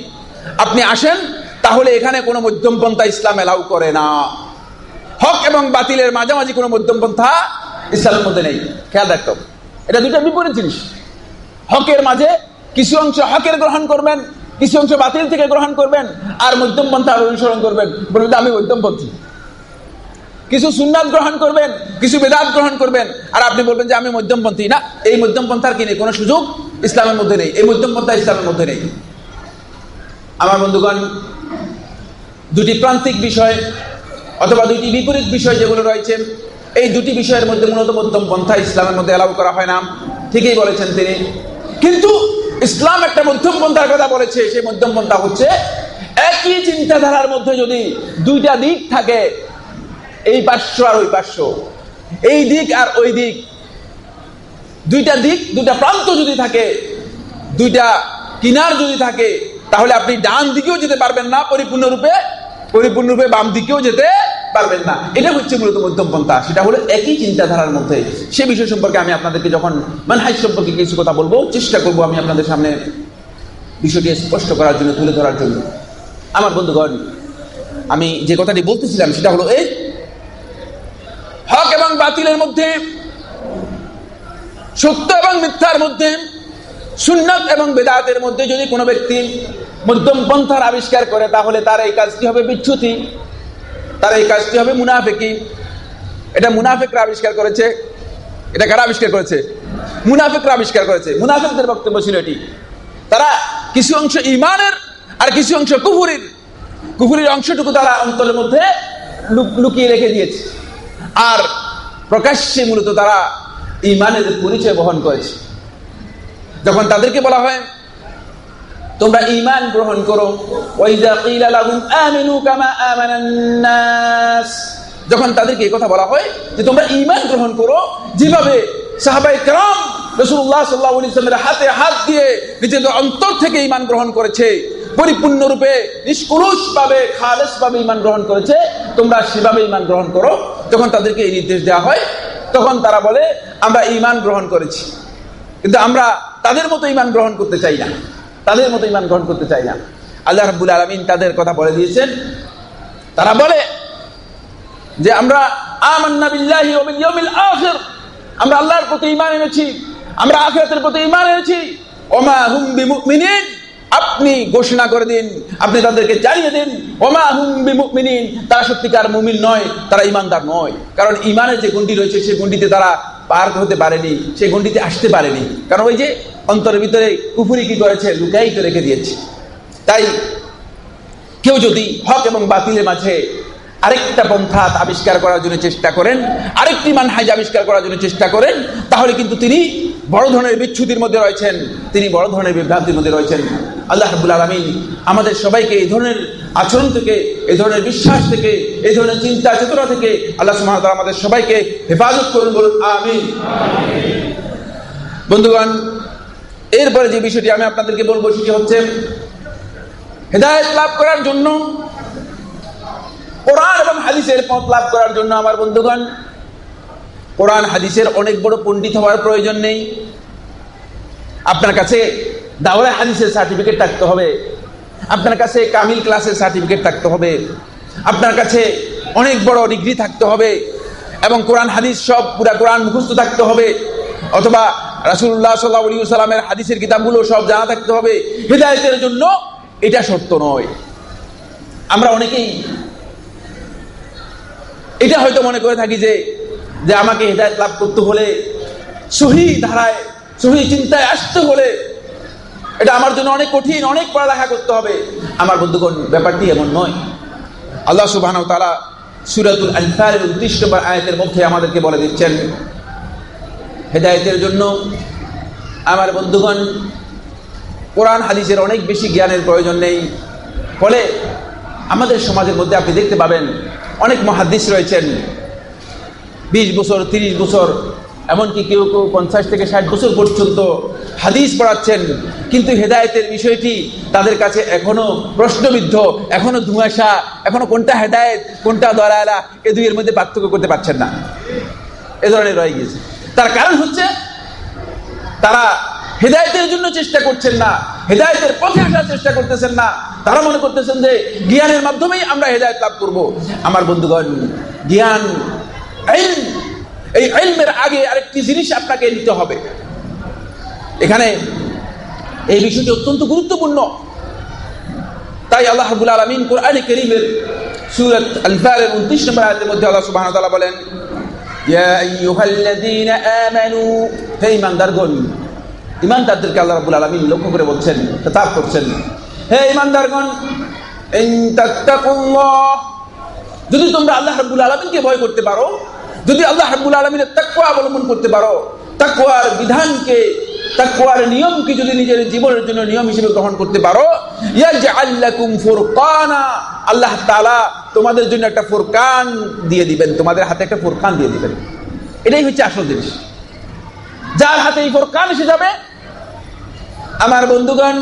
আপনি আসেন, তাহলে এখানে কোনো মধ্যমপন্থা ইসলাম এলাউ করে না। হক এবং বাতিলের মাঝামাঝি কোনো মধ্যমপন্থা ইসলামের মধ্যে নেই। খেয়াল রাখতে এটা দুটো বিপরীত জিনিস। হকের মাঝে কিছু অংশ হকের গ্রহণ করবেন কিছু অংশ বাতিল থেকে গ্রহণ করবেন আর মধ্যম পন্থা অনুসরণ করবেন। বলবেন আমি মধ্যমপন্থী কিছু সুন্নাত গ্রহণ করবেন, কিছু বেদাত গ্রহণ করবেন, আর আপনি বলবেন যে আমি মধ্যমপন্থী না, এই মধ্যমপন্থার কি নেই? কোনো সুযোগ ইসলামের মধ্যে নেই। এই মধ্যমপন্থা ইসলামের মধ্যে নেই। আমার বন্ধুগণ, দুটি প্রান্তিক বিষয় অথবা দুটি বিপরীত বিষয় যেগুলো রয়েছে, এই দুটি বিষয়ের মধ্যে মূলত মধ্যম পন্থা ইসলামের মধ্যে অ্যালাউ করা হয় না। ঠিকই বলেছেন তিনি। কিন্তু ইসলাম একটা মধ্যম পন্থার কথা বলেছে, সেই মধ্যম পন্থা হচ্ছে একই চিন্তাধারার মধ্যে যদি দুইটা দিক থাকে, এই পার্শ্ব আর ওই পার্শ্ব। এই দিক আর ওই দিক। দুইটা দিক, দুইটা প্রান্ত যদি থাকে, দুইটা কিনার যদি থাকে, তাহলে আপনি ডান দিকেও যেতে পারবেন না পরিপূর্ণরূপে। পরিপূর্ণরূপে বাম দিকেও যেতে পারবেন না। এটা হচ্ছে মূলত মধ্যম পন্থা সেটা হলো একই চিন্তাধারার মধ্যে। সে বিষয় সম্পর্কে আমি আপনাদেরকে যখন মানহাজ সম্পর্কে কিছু কথা বলব, চেষ্টা করব আমি আপনাদের সামনে বিষয়টি স্পষ্ট করার জন্য, তুলে ধরার জন্য। আমার বন্ধুগণ, আমি যে কথাটি বলতেছিলাম, সেটা হলো এই, হক এবং বাতিলের মধ্যে, সত্য এবং মিথ্যার মধ্যে সুন্নত এবং বেদাতের মধ্যে যদি কোনো ব্যক্তি মধ্যম পন্থার আবিষ্কার করে, তাহলে তার এই কাজটি হবে বিচ্ছুতি তার এই কাজটি হবে মুনাফেকি। এটা মুনাফেকরা আবিষ্কার করেছে। এটা কারা আবিষ্কার করেছে? মুনাফেকরা আবিষ্কার করেছে। মুনাফেকদের বক্তব্য ছিল এটি। তারা কিছু অংশ ইমানের আর কিছু অংশ কুহুরির কুহুরির অংশটুকু তারা অন্তরের মধ্যে লুকিয়ে রেখে দিয়েছে। আর প্রকাশ্যে মূলত তারা ইমানের পরিচয় বহন করেছে। যখন তাদেরকে বলা হয়, তোমরা ইমান গ্রহণ করো। যখন তাদেরকে এই কথা বলা হয় যে, তোমরা ইমান গ্রহণ করো, যেভাবে সাহাবাই কালাম রসুল্লাহ সাল্লাহ হাতে হাত দিয়ে নিজেদের অন্তর থেকে ইমান গ্রহণ করেছে, পরিপূর্ণরূপে নিষ্কুলুষ ভাবে খালেস ভাবে ইমান গ্রহণ করেছে, তোমরা সেভাবে ইমান গ্রহণ করো। যখন তাদেরকে এই নির্দেশ দেওয়া হয়, তখন তারা বলে, আমরা ইমান গ্রহণ করেছি। কিন্তু আমরা তাদের মতো ইমান গ্রহণ করতে চাই না। তাদের মতো ইমান গ্রহণ করতে চাই না। আল্লাহ রাবুল আলমিন তাদের কথা বলে দিয়েছেন। তারা বলে যে, আমরা আমরা আল্লাহর প্রতি ইমান এনেছি। আমরা আখেরাতের প্রতি ইমান এনেছি। ওমা হুম বিমুমিনিন। আপনি ঘোষণা করে দিন। আপনি তাদেরকে জানিয়ে দিন। ওমা হুম বিমুমিনিন। তারা সত্যিকার মুমিন নয়, তারা ইমানদার নয়। কারণ ইমানের যে গন্ডি রয়েছে, সেই গন্ডিতে তারা পার হতে পারেনি সেই গন্ডিতে আসতে পারেনি। কারণ ওই যে অন্তরের ভিতরে কুফুরি কি করেছে? লুকাইতে রেখে দিয়েছে। তাই কেউ যদি হক এবং বাতিলের মাঝে আরেকটা পন্থা আবিষ্কার করার জন্য চেষ্টা করেন, আরেকটি মানহাজ আবিষ্কার করার জন্য চেষ্টা করেন, তাহলে কিন্তু তিনি বড় ধরনের বিচ্ছুতির মধ্যে রয়েছেন, তিনি বড় ধরনের বিভ্রান্তির মধ্যে রয়েছেন। আল্লাহ হাবুল আলমিন আমাদের সবাইকে এই ধরনের আচরণ থেকে, এই ধরনের বিশ্বাস থেকে, এই ধরনের চিন্তা চেতনা থেকে আল্লাহ সুমাহ আমাদের সবাইকে হেফাজত করুন বলুন আমি বন্ধুগণ, এরপরে যে বিষয়টি আমি আপনাদেরকে বলব সেটি হচ্ছে, হেদায়ত লাভ করার জন্য কোরআন এবং হাদিসের পথ লাভ করার জন্য আমার বন্ধুগণ, কোরআন, হাদিসের অনেক বড় পণ্ডিত হওয়ার প্রয়োজন নেই। আপনার কাছে দাওয়া হাদিসের সার্টিফিকেট থাকতে হবে। আপনার কাছে কামিল ক্লাসের সার্টিফিকেট থাকতে হবে। আপনার কাছে অনেক বড় ডিগ্রি থাকতে হবে এবং কোরআন, হাদিস সব পুরা কোরআন মুখস্থ থাকতে হবে। অথবা রাসুল্লাহ সাল্লাহ সাল্লামের হাদিসের কিতাবগুলো সব জানা থাকতে হবে। হৃদায়তের জন্য এটা সত্য নয়। আমরা অনেকেই এটা হয়তো মনে করে থাকি যে যে আমাকে হৃদায়ত লাভ করতে হলে, সহি ধারায়, সহি চিন্তায় আসতে হলে, এটা আমার জন্য অনেক কঠিন, অনেক পড়ালেখা করতে হবে। আমার বন্ধুগণ, ব্যাপারটি এমন নয়। আল্লাহ সুবাহ তারা সুরাতুল আলফারের উনত্রিশ নম্বর আয়তের মধ্যে আমাদেরকে বলে দিচ্ছেন, হেদায়তের জন্য আমার বন্ধুগণ, কোরআন, হাদিসের অনেক বেশি জ্ঞানের প্রয়োজন নেই। ফলে আমাদের সমাজের মধ্যে আপনি দেখতে পাবেন অনেক মহাদিস রয়েছেন। বিশ বছর ৩০ বছর, এমনকি কেউ কেউ পঞ্চাশ থেকে ষাট বছর পর্যন্ত হাদিস পড়াচ্ছেন। কিন্তু হেদায়তের বিষয়টি তাদের কাছে এখনও প্রশ্নবিদ্ধ, এখনও ধুঁয়াশা, এখনও কোনটা হেদায়ত, কোনটা দরালা এ দুইয়ের মধ্যে পার্থক্য করতে পারছেন না। এ ধরনের রয়ে গিয়েছে। তার কারণ হচ্ছে, তারা হেদায়তের জন্য চেষ্টা করছেন না, হেদায়তের পথে আসার চেষ্টা করতেছেন না। তারা মনে করতেছেন যে, জ্ঞানের মাধ্যমেই আমরা হেদায়ত লাভ করব। আমার বন্ধুগণ, জ্ঞান এই আইলমের আগে আরেকটি জিনিস আপনাকে নিতে হবে। এখানে এই বিষয়টি অত্যন্ত গুরুত্বপূর্ণ। তাই আল্লাহ হাবুল আলমিন কোরআন করিমের সুরত আলফারের উনত্রিশ নম্বর মধ্যে আল্লাহ সুবাহ বলেন হে ইমানদারগণ ইমানদারদেরকে আল্লাহ রাবুল আলমিন লক্ষ্য করে বলছেন তাপ করছেন, হে ইমানদারগণ যদি তোমরা আল্লাহ রাবুল আলমিনকে ভয় করতে পারো, যদি আল্লাহ হাবুল আলমিনের তাকুয়া অবলম্বন করতে পারো তাকুয়ার বিধানকে তাকুয়ার নিয়মকে যদি নিজের জীবনের জন্য নিয়ম হিসেবে গ্রহণ করতে পারো আল্লাহ তাআলা তোমাদের জন্য একটা ফুরকান দিয়ে দিবেন, তোমাদের হাতে একটা ফুরকান দিয়ে দিবেন। এটাই হচ্ছে আসল জিনিস। যার হাতে এই ফোরকান এসে যাবে, আমার বন্ধুগণ,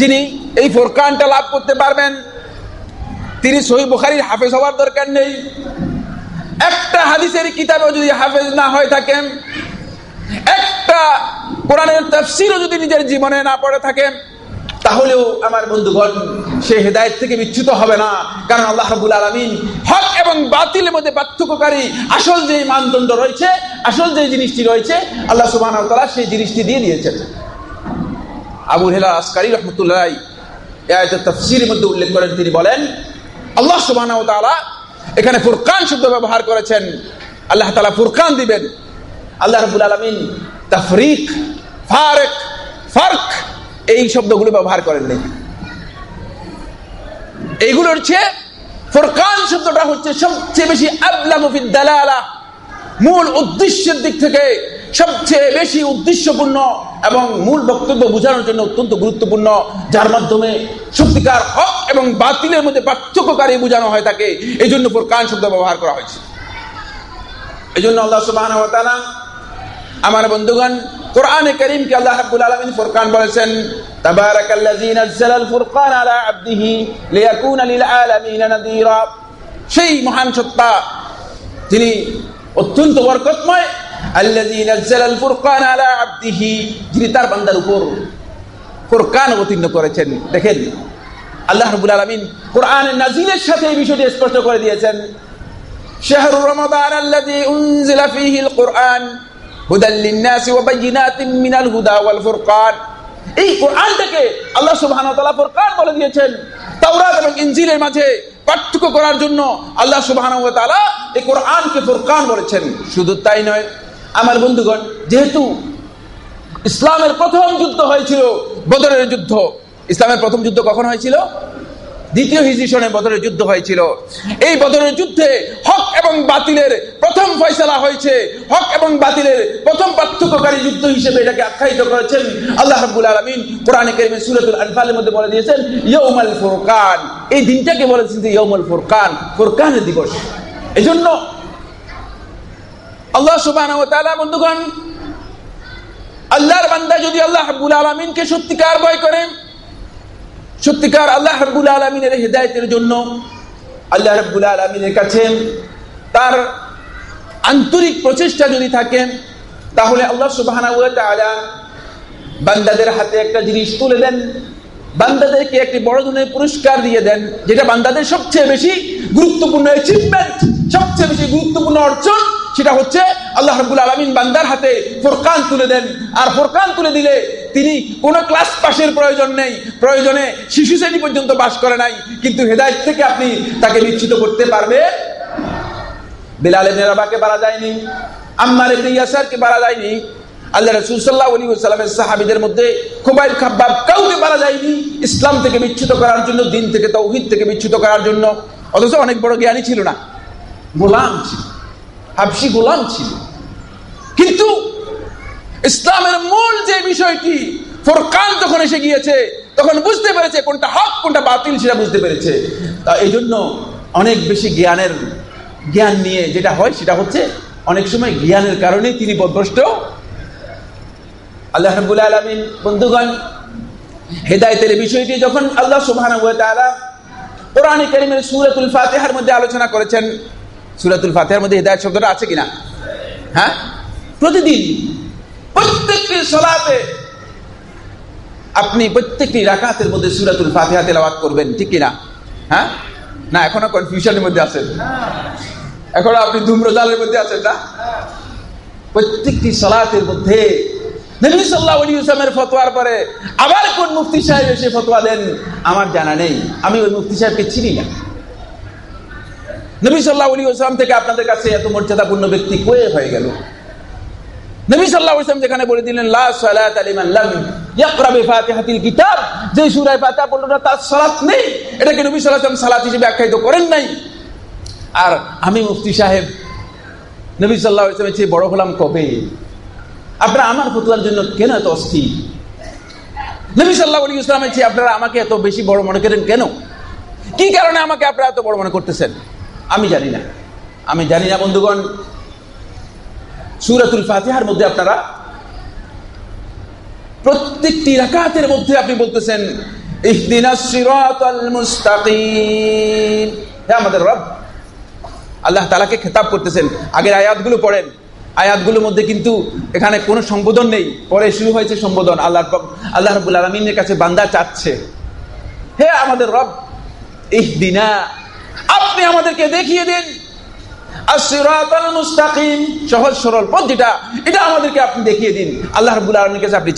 যিনি এই ফোরকানটা লাভ করতে পারবেন, তিনি সহি বুখারির হাফেজ হওয়ার দরকার নেই। একটা হাদিসের কিতাবেও যদি হাফেজ না হয়ে থাকেন একটা কোরআনের তফসিরও যদি নিজের জীবনে না পড়ে থাকেন তাহলেও আমার বন্ধুগণ, সে হেদায়ত থেকে বিচ্যুত হবে না। কারণ আল্লাহ রাবুল আলমিন হক এবং বাতিলের মধ্যে পার্থক্যকারী আসল যে মানদণ্ড রয়েছে, আসল যে জিনিসটি রয়েছে, আল্লাহ সুবাহ সেই জিনিসটি দিয়ে দিয়েছেন। আবু হেলা আসকারি রহমতুল্লাহ তফসির মধ্যে উল্লেখ করেন, তিনি বলেন, আল্লাহ সুবাহ এখানে ফুরকান শব্দ ব্যবহার করেছেন। আল্লাহ তালা ফুরকান দিবেন। আল্লাহ রবুল আলমিন তফরিক, ফারেক, ফার্ক এই শব্দগুলো ব্যবহার করেননি এইগুলো হচ্ছে ফোরকান শব্দটা হচ্ছে সবচেয়ে বেশি আবলামফিদ দালালা। মূল উদ্দেশ্যের দিক থেকে সবচেয়ে বেশি উদ্দেশ্যপূর্ণ এবং মূল বক্তব্য বোঝানোর জন্য অত্যন্ত গুরুত্বপূর্ণ, যার মাধ্যমে সত্যিকার হক এবং বাতিলের মধ্যে পার্থক্যকারী বোঝানো হয় থাকে এই জন্য ফোরকান শব্দ ব্যবহার করা হয়েছে। এই জন্য আল্লাহ সুবাহ আমার বন্ধুগণ, কোরআনে করিমকে আল্লাহ রাব্বুল আলামিন ফুরকান বলেছেন, তাবারাকাল্লাযী নাযালাল ফুরকান আলা আবদিহি লিয়াকুনা লিল আলামিন নাযীরা সেই মহান সত্তা, তিনি অত্যন্ত বরকতময়, আল্লাযী নাযালাল ফুরকান আলা আবদিহি, যিনি তার বান্দার উপর ফুরকান অবতীর্ণ করেছেন। দেখেন, আল্লাহ রাব্বুল আলামিন কোরআনের নাজিলের সাথে এই বিষয়টি স্পষ্ট করে দিয়েছেন, শাহরু রমাদান আল্লাযী উনজিলা ফীহিল কুরআন মিনাল ওয়াল এই কোরআনটাকে আল্লাহ দিয়েছেন। মাঝে পার্থক্য করার জন্য আল্লাহ সুবহানাহু এই কোরআনকে বলেছেন। শুধু তাই নয়, আমার বন্ধুগণ, যেহেতু ইসলামের প্রথম যুদ্ধ হয়েছিল বদরের যুদ্ধ, ইসলামের প্রথম যুদ্ধ কখন হয়েছিল? দ্বিতীয় হিজরি সনে বদরের যুদ্ধ হয়েছিল। এই বদরের যুদ্ধে হক এবং বাতিলের প্রথম ফয়সলা হয়েছে। হক এবং বাতিলের প্রথম পার্থক্যকারী যুদ্ধ হিসেবে এটাকে আখ্যায়িত করেছেন আল্লাহ রাব্বুল আলামিন। কোরআনে কারিমে সূরাতুল আনফালের মধ্যে বলে দিয়েছেন, ইয়াউমাল ফুরকান। এই দিনটাকে বলেছেন যে ইয়াউমাল ফুরকান, ফুরকানের দিবস। এজন্য আল্লাহ সুবহানাহু ওয়া তাআলা বন্ধুগণ, আল্লাহর বান্দা যদি আল্লাহ রাব্বুল আলামিনকে সত্যিকার ভয় করেন সত্যিকার আল্লাহ রব্বুল আলমিনের হৃদায়তের জন্য আল্লাহ রব্বুল আলমিনের কাছে তার আন্তরিক প্রচেষ্টা যদি থাকে, তাহলে আল্লাহ সুবাহ বান্দাদের হাতে একটা জিনিস তুলে দেন। বান্দাদেরকে একটি বড় ধরনের পুরস্কার দিয়ে দেন, যেটা বান্দাদের সবচেয়ে বেশি গুরুত্বপূর্ণ অ্যাচিভমেন্ট সবচেয়ে বেশি গুরুত্বপূর্ণ অর্জন, সেটা হচ্ছে আল্লাহ রবুল আলমিন বান্দার হাতে ফোরকান তুলে দেন। আর ফোরকান তুলে দিলে তিনি কোনো ক্লাস পাশের প্রয়োজন নেই। প্রয়োজনে শিশু শ্রেণি পর্যন্ত বাস করে নাই। কিন্তু হেদায়ত থেকে আপনি তাকে নিশ্চিত করতে পারবে। বিলালে মেরাবাকে পারা যায়নি আম্মার ইয়াসারকে পারা যায়নি আল্লাহ রসুল সাল্লাহ আলী সাহাবিদের মধ্যে খুবাইল খাব্বাব কাউকে পারা যায়নি ইসলাম থেকে বিচ্ছুত করার জন্য, দিন থেকে তৌহিদ থেকে বিচ্ছুত করার জন্য। অথচ অনেক বড় জ্ঞানী ছিল না। গোলাম ছিল। হাবসি গোলাম ছিল। কিন্তু ইসলামের মূল যে বিষয়টি, ফোরকান যখন এসে গিয়েছে, তখন বুঝতে পেরেছে কোনটা হক, কোনটা বাতিল, সেটা বুঝতে পেরেছে। তা এই জন্য অনেক বেশি জ্ঞানের জ্ঞান নিয়ে যেটা হয়, সেটা হচ্ছে অনেক সময় জ্ঞানের কারণে তিনি বদভ্রষ্ট। আল্লাহ রবুল আলমিন, বন্ধুগণ, হেদায়তের বিষয়টি যখন আল্লাহ সুবহান কোরআন করিমের সুরাতুল ফাতেহার মধ্যে আলোচনা করেছেন, সুরাতুল ফাতেহার মধ্যে হেদায়ত শব্দটা আছে কিনা? হ্যাঁ? প্রতিদিন প্রত্যেকটি সলাতে আপনি প্রত্যেকটি রাকাতের মধ্যে সুরাতুল ফাতেহা তেলাওয়াত করবেন, ঠিক কিনা? হ্যাঁ? না, এখনও কনফিউশনের মধ্যে আছেন। এখনও আপনি ধূম্রজালের মধ্যে আছেন না? প্রত্যেকটি সলাতের মধ্যে নবী সাল্লাহ ইসলামের ফতোয়ার পরে আবার কোন মুফতি সাহেব এসে ফতোয়া দেন? আমার জানা নেই। আমি ওই মুফতি সাহেবকে চিনি না। নবী সাল্লাহ আলী ইসলাম থেকে আপনাদের কাছে এত মর্যাদাপূর্ণ ব্যক্তি কয়ে হয়ে গেল? নবী সাল্লাহ ইসলাম যেখানে বলে দিলেন, লা সালাত আলিমান কিতাব যে সূরা ফাতিহা পড়ল না, তার সালাত নেই। এটাকে নবী আলাইহি সালাত হিসেবে আখ্যায়িত করেন নাই। আর আমি মুফতি সাহেব, নবী সাল্লাহ ইসলামের চেয়ে বড় হলাম কবে? আপনারা আমার ফতুয়ার জন্য কেন এত অস্থির? নবী সাল্লাহ আলী ইসলামের চেয়ে আপনারা আমাকে এত বেশি বড় মনে করেন কেন? কি কারণে আমাকে আপনারা এত বড় মনে করতেছেন? আমি জানি না। আমি জানি না, বন্ধুগণ। সুরাতুল ফাতিহার মধ্যে আপনারা প্রত্যেকটি রাকাতের মধ্যে আপনি বলতেছেন আমাদের রব, আল্লাহ তালাকে খেতাব করতেছেন। আগের আয়াতগুলো পড়েন। আয়াতগুলোর মধ্যে কিন্তু এখানে কোনো সম্বোধন নেই। পরে শুরু হয়েছে সম্বোধন। আল্লাহ আল্লাহ রবুল আলমিনের কাছে বান্দা চাচ্ছে। হে আমাদের রব, ইহদিনা, আপনি আমাদেরকে দেখিয়ে দিন। সহজ সরল পথ যেটা এটা আমাদেরকে আপনি দেখিয়ে দিন। কাছে আপনি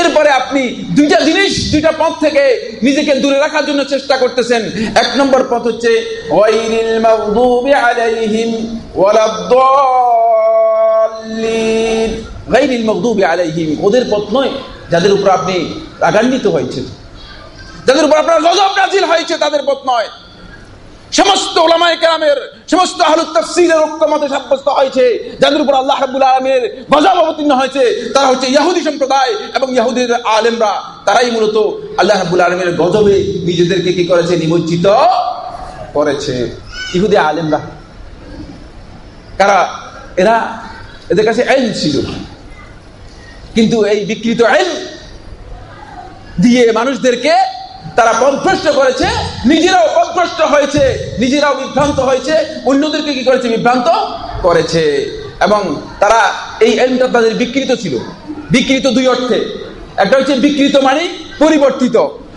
এরপরে আপনি দুইটা জিনিস পথ থেকে নিজেকে দূরে রাখার জন্য চেষ্টা করতেছেন। এক নম্বর পথ হচ্ছে ওদের পথ নয়, যাদের উপর আপনি রাগান্বিত হয়েছেন। যাদের উপর আপনার গজব নাজিল হয়েছে, তাদের পথ নয়। সমস্ত ওলামায় কেরামের, সমস্ত আহলুত্তফসিলের ঐক্যমতে সাব্যস্ত হয়েছে, যাদের উপর আল্লাহ রাব্বুল আলমের গজব অবতীর্ণ হয়েছে, তারা হচ্ছে ইহুদি সম্প্রদায় এবং ইয়াহুদের আলেমরা। তারাই মূলত আল্লাহ রাব্বুল আলমের গজবে নিজেদেরকে কি করেছে? নিমজ্জিত করেছে। ইহুদি আলেমরা। কারা? এরা এদের কাছে আইন ছিল। কিন্তু এই বিকৃত আইন দিয়ে মানুষদেরকে তারা পদভ্রষ্ট করেছে, নিজেরাও পদভ্রষ্ট হয়েছে, নিজেরাও বিভ্রান্ত হয়েছে, অন্যদেরকে কি করেছে? বিভ্রান্ত করেছে। এবং তারা এই এলমটা তাদের বিকৃত ছিল। বিকৃত দুই অর্থে। একটা হচ্ছে বিকৃত মানে পরিবর্তিত।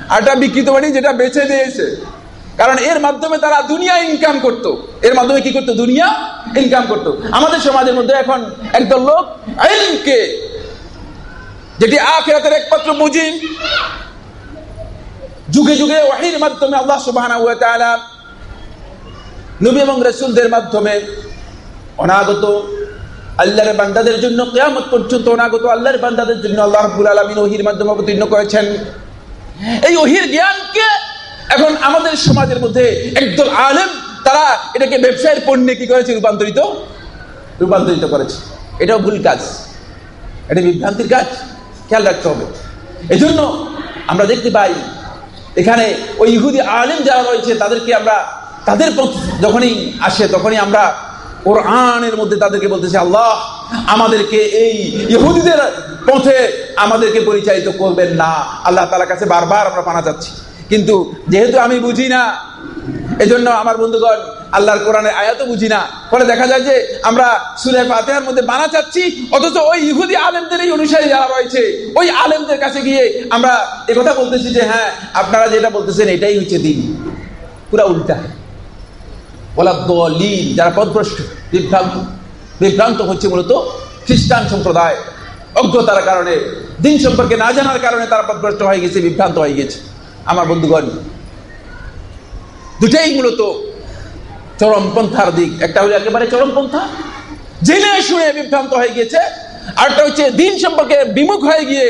আর একটা বিকৃত মানে যেটা বেছে দিয়েছে কারণ এর মাধ্যমে তারা দুনিয়া ইনকাম করত। এর মাধ্যমে কি করতো? দুনিয়া ইনকাম করত। আমাদের সমাজের মধ্যে এখন একদল লোক আইনকে, যেটি আখেরাতের একমাত্র মুজিব যুগে যুগে ওয়াহির মাধ্যমে আল্লাহ সুবাহ নবী এবং রসুলদের মাধ্যমে অনাগত আল্লাহর বান্দাদের জন্য কেয়ামত পর্যন্ত অনাগত আল্লাহর বান্দাদের জন্য আল্লাহ রাব্বুল আলামিন ওহির মাধ্যমে অবতীর্ণ করেছেন। এই ওহির জ্ঞানকে এখন আমাদের সমাজের মধ্যে একদল আলেম, তারা এটাকে ব্যবসায়ের পণ্যে কি করেছে? রূপান্তরিত? রূপান্তরিত করেছে। এটাও ভুল কাজ। এটা বিভ্রান্তির কাজ। খেয়াল রাখতে হবে। এজন্য আমরা দেখতে পাই এখানে ওই ইহুদি আলিম যারা রয়েছে, তাদেরকে আমরা, তাদের যখনই আসে, তখনই আমরা কোরআনের আনের মধ্যে তাদেরকে বলতেছি, আল্লাহ, আমাদেরকে এই ইহুদিদের পথে আমাদেরকে পরিচালিত করবেন না। আল্লাহ তালার কাছে বারবার আমরা পানা যাচ্ছি। কিন্তু যেহেতু আমি বুঝি না এজন্য আমার বন্ধুগণ, আল্লাহর কোরআনের আয়াত বুঝি না। ফলে দেখা যায় যে আমরা সুরে ফাতেহার মধ্যে বানা চাচ্ছি, অথচ ওই ইহুদি আলেমদের এই অনুসারী যারা রয়েছে, ওই আলেমদের কাছে গিয়ে আমরা কথা বলতেছি যে হ্যাঁ আপনারা যেটা বলতেছেন এটাই হচ্ছে দিন। পুরা উল্টা। বলা দলিল, যারা পদভ্রষ্ট, বিভ্রান্ত বিভ্রান্ত হচ্ছে মূলত খ্রিস্টান সম্প্রদায়। অজ্ঞতার কারণে, দিন সম্পর্কে না জানার কারণে তারা পদভ্রষ্ট হয়ে গেছে, বিভ্রান্ত হয়ে গেছে। আমার বন্ধুগণ দুটাই মূলত চরমপন্থার দিক। একটা হলো একেবারে চরমপন্থা জেনে শুনে বিভ্রান্ত হয়ে গিয়েছে। আরেকটা হচ্ছে দিন সম্পর্কে বিমুখ হয়ে গিয়ে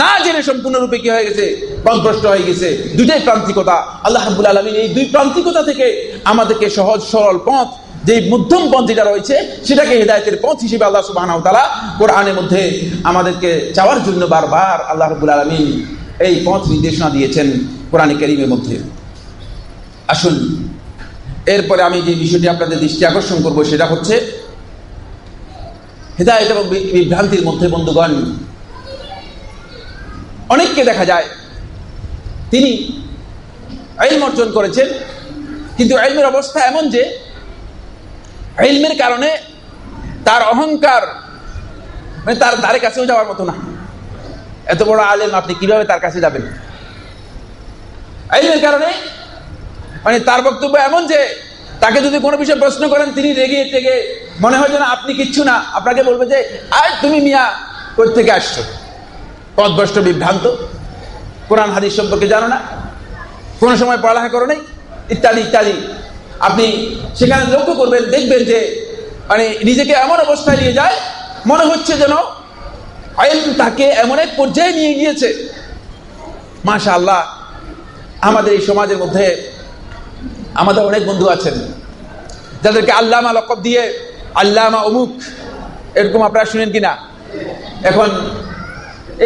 না জেনে সম্পূর্ণরূপে কি হয়ে গেছে? পথভ্রষ্ট হয়ে গেছে দুটাই প্রান্তিকতা। আল্লাহ হাবুল আলমিন এই দুই প্রান্তিকতা থেকে আমাদেরকে সহজ, সরল পথ যে মধ্যম পথ যেটা রয়েছে, সেটাকে হেদায়তের পথ হিসেবে আল্লাহ সুবাহ তালা কোরআনের মধ্যে আমাদেরকে চাওয়ার জন্য বারবার আল্লাহ রবুল আলমিন এই পথ নির্দেশনা দিয়েছেন কোরআন করিমের মধ্যে। আসুন। এরপরে আমি যে বিষয়টি আপনাদের দৃষ্টি আকর্ষণ করব, সেটা হচ্ছে হৃদায়ত এবং বিভ্রান্তির মধ্যে বন্ধুগণ, অনেককে দেখা যায়, তিনি আইল অর্জন করেছেন, কিন্তু আইলমের অবস্থা এমন যে আইলমের কারণে তার অহংকার মানে তার দ্বারে কাছেও যাওয়ার মতো না। এত বড় আলেম, আপনি কীভাবে তার কাছে যাবেন? আইলের কারণে মানে তার বক্তব্য এমন যে, তাকে যদি কোনো বিষয়ে প্রশ্ন করেন, তিনি রেগে টেগে মনে হয় যেন আপনি কিচ্ছু না, আপনাকে বলবে যে আর তুমি মিয়া থেকে আসছো? পদভ্রষ্ট বিভ্রান্ত। কোরআন, হাদিস সম্পর্কে জানো না। কোনো সময় পড়ালেখা করো নেই? ইত্যাদি ইত্যাদি। আপনি সেখানে লক্ষ্য করবেন, দেখবেন যে মানে নিজেকে এমন অবস্থায় নিয়ে যায়, মনে হচ্ছে যেন তাকে এমন এক পর্যায়ে নিয়ে গিয়েছে। মাশা আল্লাহ আমাদের এই সমাজের মধ্যে আমাদের অনেক বন্ধু আছেন, যাদেরকে আল্লামা লকব দিয়ে আল্লামা অমুক, এরকম আপনারা শুনেন কিনা? এখন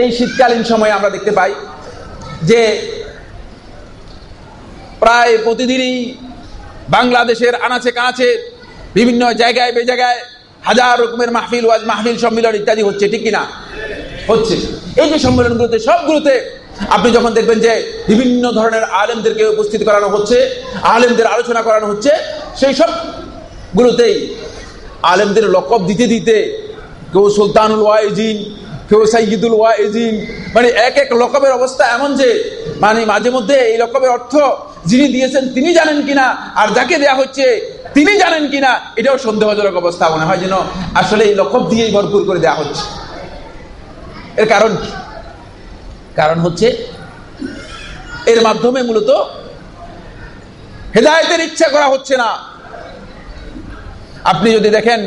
এই শীতকালীন সময়ে আমরা দেখতে পাই যে প্রায় প্রতিদিনই বাংলাদেশের আনাচে কানাচে বিভিন্ন জায়গায় বে জায়গায় হাজার রকমের মাহফিল, ওয়াজ মাহফিল সম্মিলন ইত্যাদি হচ্ছে, ঠিক কিনা? হচ্ছে। এই যে সম্মেলনগুলোতে, সবগুলোতে আপনি যখন দেখবেন যে বিভিন্ন ধরনের আলেমদেরকে উপস্থিত করানো হচ্ছে, আলেমদের আলোচনা করানো হচ্ছে, সেই সব গুলোতেই আলেমদের লকব দিতে দিতে কেউ সুলতানুল ওয়াইজিন, কেউ সাইয়দুল ওয়াইজিন মানে এক এক লকবের অবস্থা এমন যে মানে মাঝে মধ্যে এই লকবের অর্থ যিনি দিয়েছেন তিনি জানেন কিনা, আর যাকে দেয়া হচ্ছে তিনি জানেন কিনা, এটাও সন্দেহজনক অবস্থা মনে হয় যেন আসলে এই লকব দিয়েই ভরপুর করে দেওয়া হচ্ছে। এর কারণ কি? কারণ হচ্ছে এর মাধ্যমে মূলত হেদায়তের ইচ্ছা করা হচ্ছে না। আপনি যদি দেখেন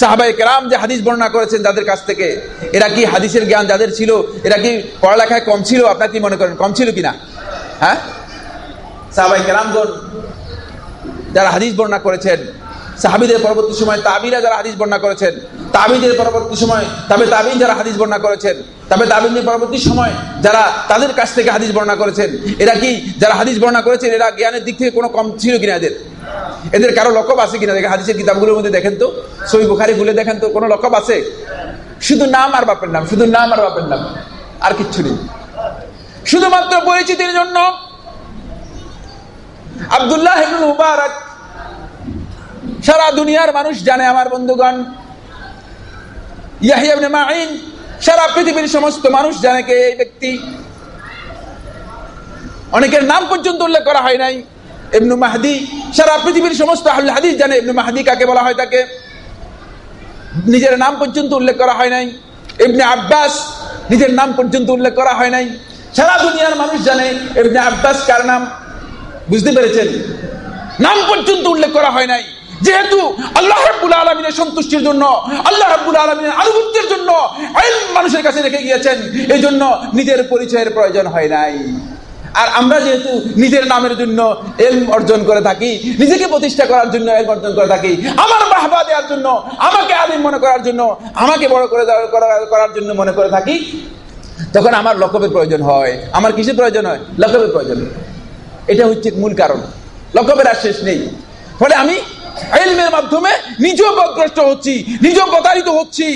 সাহাবাই কেরাম যে হাদিস বর্ণনা করেছেন যাদের কাছ থেকে, এরা কি হাদিসের জ্ঞান যাদের ছিল, এরা কি পড়ালেখায় কম ছিল? আপনার কি মনে করেন, কম ছিল কিনা? হ্যাঁ? সাহাবাই কেরামগণ যারা হাদিস বর্ণনা করেছেন সাহাবিদের পরবর্তী সময় তাবিরা যারা হাদিস বর্ণনা করেছেন, তাবিদের পরবর্তী সময়, তবে তাবিন যারা হাদিস বর্ণনা করেছেন, তবে তাবিনের পরবর্তী সময় যারা তাদের কাছ থেকে হাদিস বর্ণনা করেছেন, এরা কি যারা হাদিস বর্ণনা করেছেন, এরা জ্ঞানের দিক থেকে কোনো কম ছিল কিনা এদের? এদের কারও লকব আছে কিনা? দেখে হাদিসের কিতাবগুলোর মধ্যে দেখেন তো, সই বুখারি খুলে দেখেন তো, কোনো লকব আছে? শুধু নাম আর বাপের নাম, শুধু নাম আর বাপের নাম, আর কিচ্ছু নেই। শুধুমাত্র পরিচিতির জন্য আবদুল্লাহ মুবারক সারা দুনিয়ার মানুষ জানে আমার বন্ধুগণ। ইয়াহিয়াবনে সারা পৃথিবীর সমস্ত মানুষ জানে কে এই ব্যক্তি। অনেকের নাম পর্যন্ত উল্লেখ করা হয় নাই। ইবনু মাহাদি, সারা পৃথিবীর সমস্ত আহলে হাদিস জানে ইবনু মাহদি কাকে বলা হয় তাকে। নিজের নাম পর্যন্ত উল্লেখ করা হয় নাই। ইবনে আব্বাস, নিজের নাম পর্যন্ত উল্লেখ করা হয় নাই। সারা দুনিয়ার মানুষ জানে ইবনে আব্বাস কার নাম। বুঝতে পেরেছেন? নাম পর্যন্ত উল্লেখ করা হয় নাই। যেহেতু আল্লাহ রাব্বুল আলমিনের সন্তুষ্টির জন্য, আল্লাহ রাব্বুল আলমিনের আনুগত্যের জন্য মানুষের কাছে রেখে গিয়েছেন এই জন্য নিজের পরিচয়ের প্রয়োজন হয় নাই। আর আমরা যেহেতু নিজের নামের জন্য এলম অর্জন করে থাকি, নিজেকে প্রতিষ্ঠা করার জন্য এলম অর্জন করে থাকি, আমার বাহবা দেওয়ার জন্য, আমাকে আলিম মনে করার জন্য, আমাকে বড় করে করার জন্য মনে করে থাকি, তখন আমার লকবের প্রয়োজন হয়। আমার কিসের প্রয়োজন হয়? লকবের প্রয়োজন। এটা হচ্ছে মূল কারণ। লকবের আর শেষ নেই। ফলে আমি এলমের মাধ্যমে নিজেও পদগ্রস্ত হচ্ছি, নিজেও প্রতারিত হচ্ছি,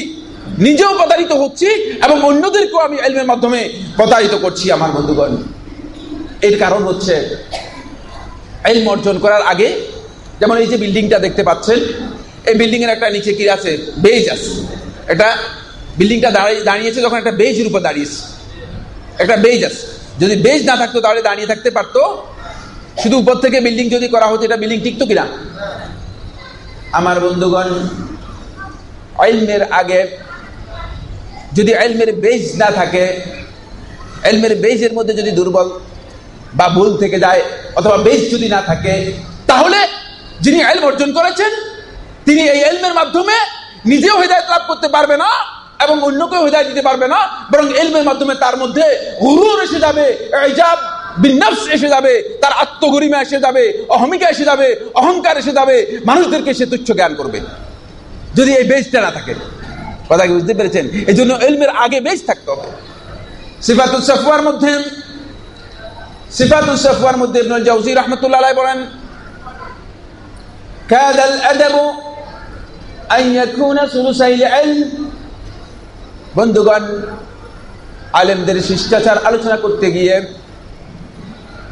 নিজেও প্রতারিত হচ্ছি এবং অন্যদেরকেও আমি এলমের মাধ্যমে প্রতারিত করছি আমার বন্ধুগণ। এর কারণ হচ্ছে এলম অর্জন করার আগে, যেমন এই যে বিল্ডিংটা দেখতে পাচ্ছেন, এই বিল্ডিং এর একটা নিচে কি আছে? বেজ আছে। এটা বিল্ডিংটা দাঁড়িয়ে, দাঁড়িয়েছে যখন একটা বেজের উপর দাঁড়িয়েছে। একটা বেজ আছে। যদি বেজ না থাকতো তাহলে দাঁড়িয়ে থাকতে পারতো। শুধু উপর থেকে বিল্ডিং যদি করা হতো, এটা বিল্ডিং টিকতো কিনা? আমার বন্ধুগণ আগে যদি এলমের বেজ না থাকে এলমের বেজের মধ্যে যদি দুর্বল বা ভুল থেকে যায় অথবা বেজ যদি না থাকে, তাহলে যিনি এলম অর্জন করেছেন, তিনি এই এলমের মাধ্যমে নিজেও হৃদায়ত লাভ করতে পারবে না এবং অন্যকেও হৃদায়ত দিতে পারবে না, বরং এলমের মাধ্যমে তার মধ্যে হুরুর এসে যাবে, এজাব বিন্যাস এসে যাবে তার আত্মগরিমা এসে যাবে অহমিকা এসে যাবে অহংকার এসে যাবে মানুষদেরকে সে তুচ্ছ জ্ঞান করবে যদি এই বেজটা না থাকে কথা কি বুঝতে পেরেছেন এই জন্য এলমের আগে বেজ থাকতে হবে সিফাতুল সফওয়ার মধ্যে সিফাতুল সফওয়ার মধ্যে ইবনুল জাওজি রাহমাতুল্লাহ আলাইহি বলেন كاد الادب ان يكون ثلثي العلم বন্ধুগণ আলেমদের শিষ্টাচার আলোচনা করতে গিয়ে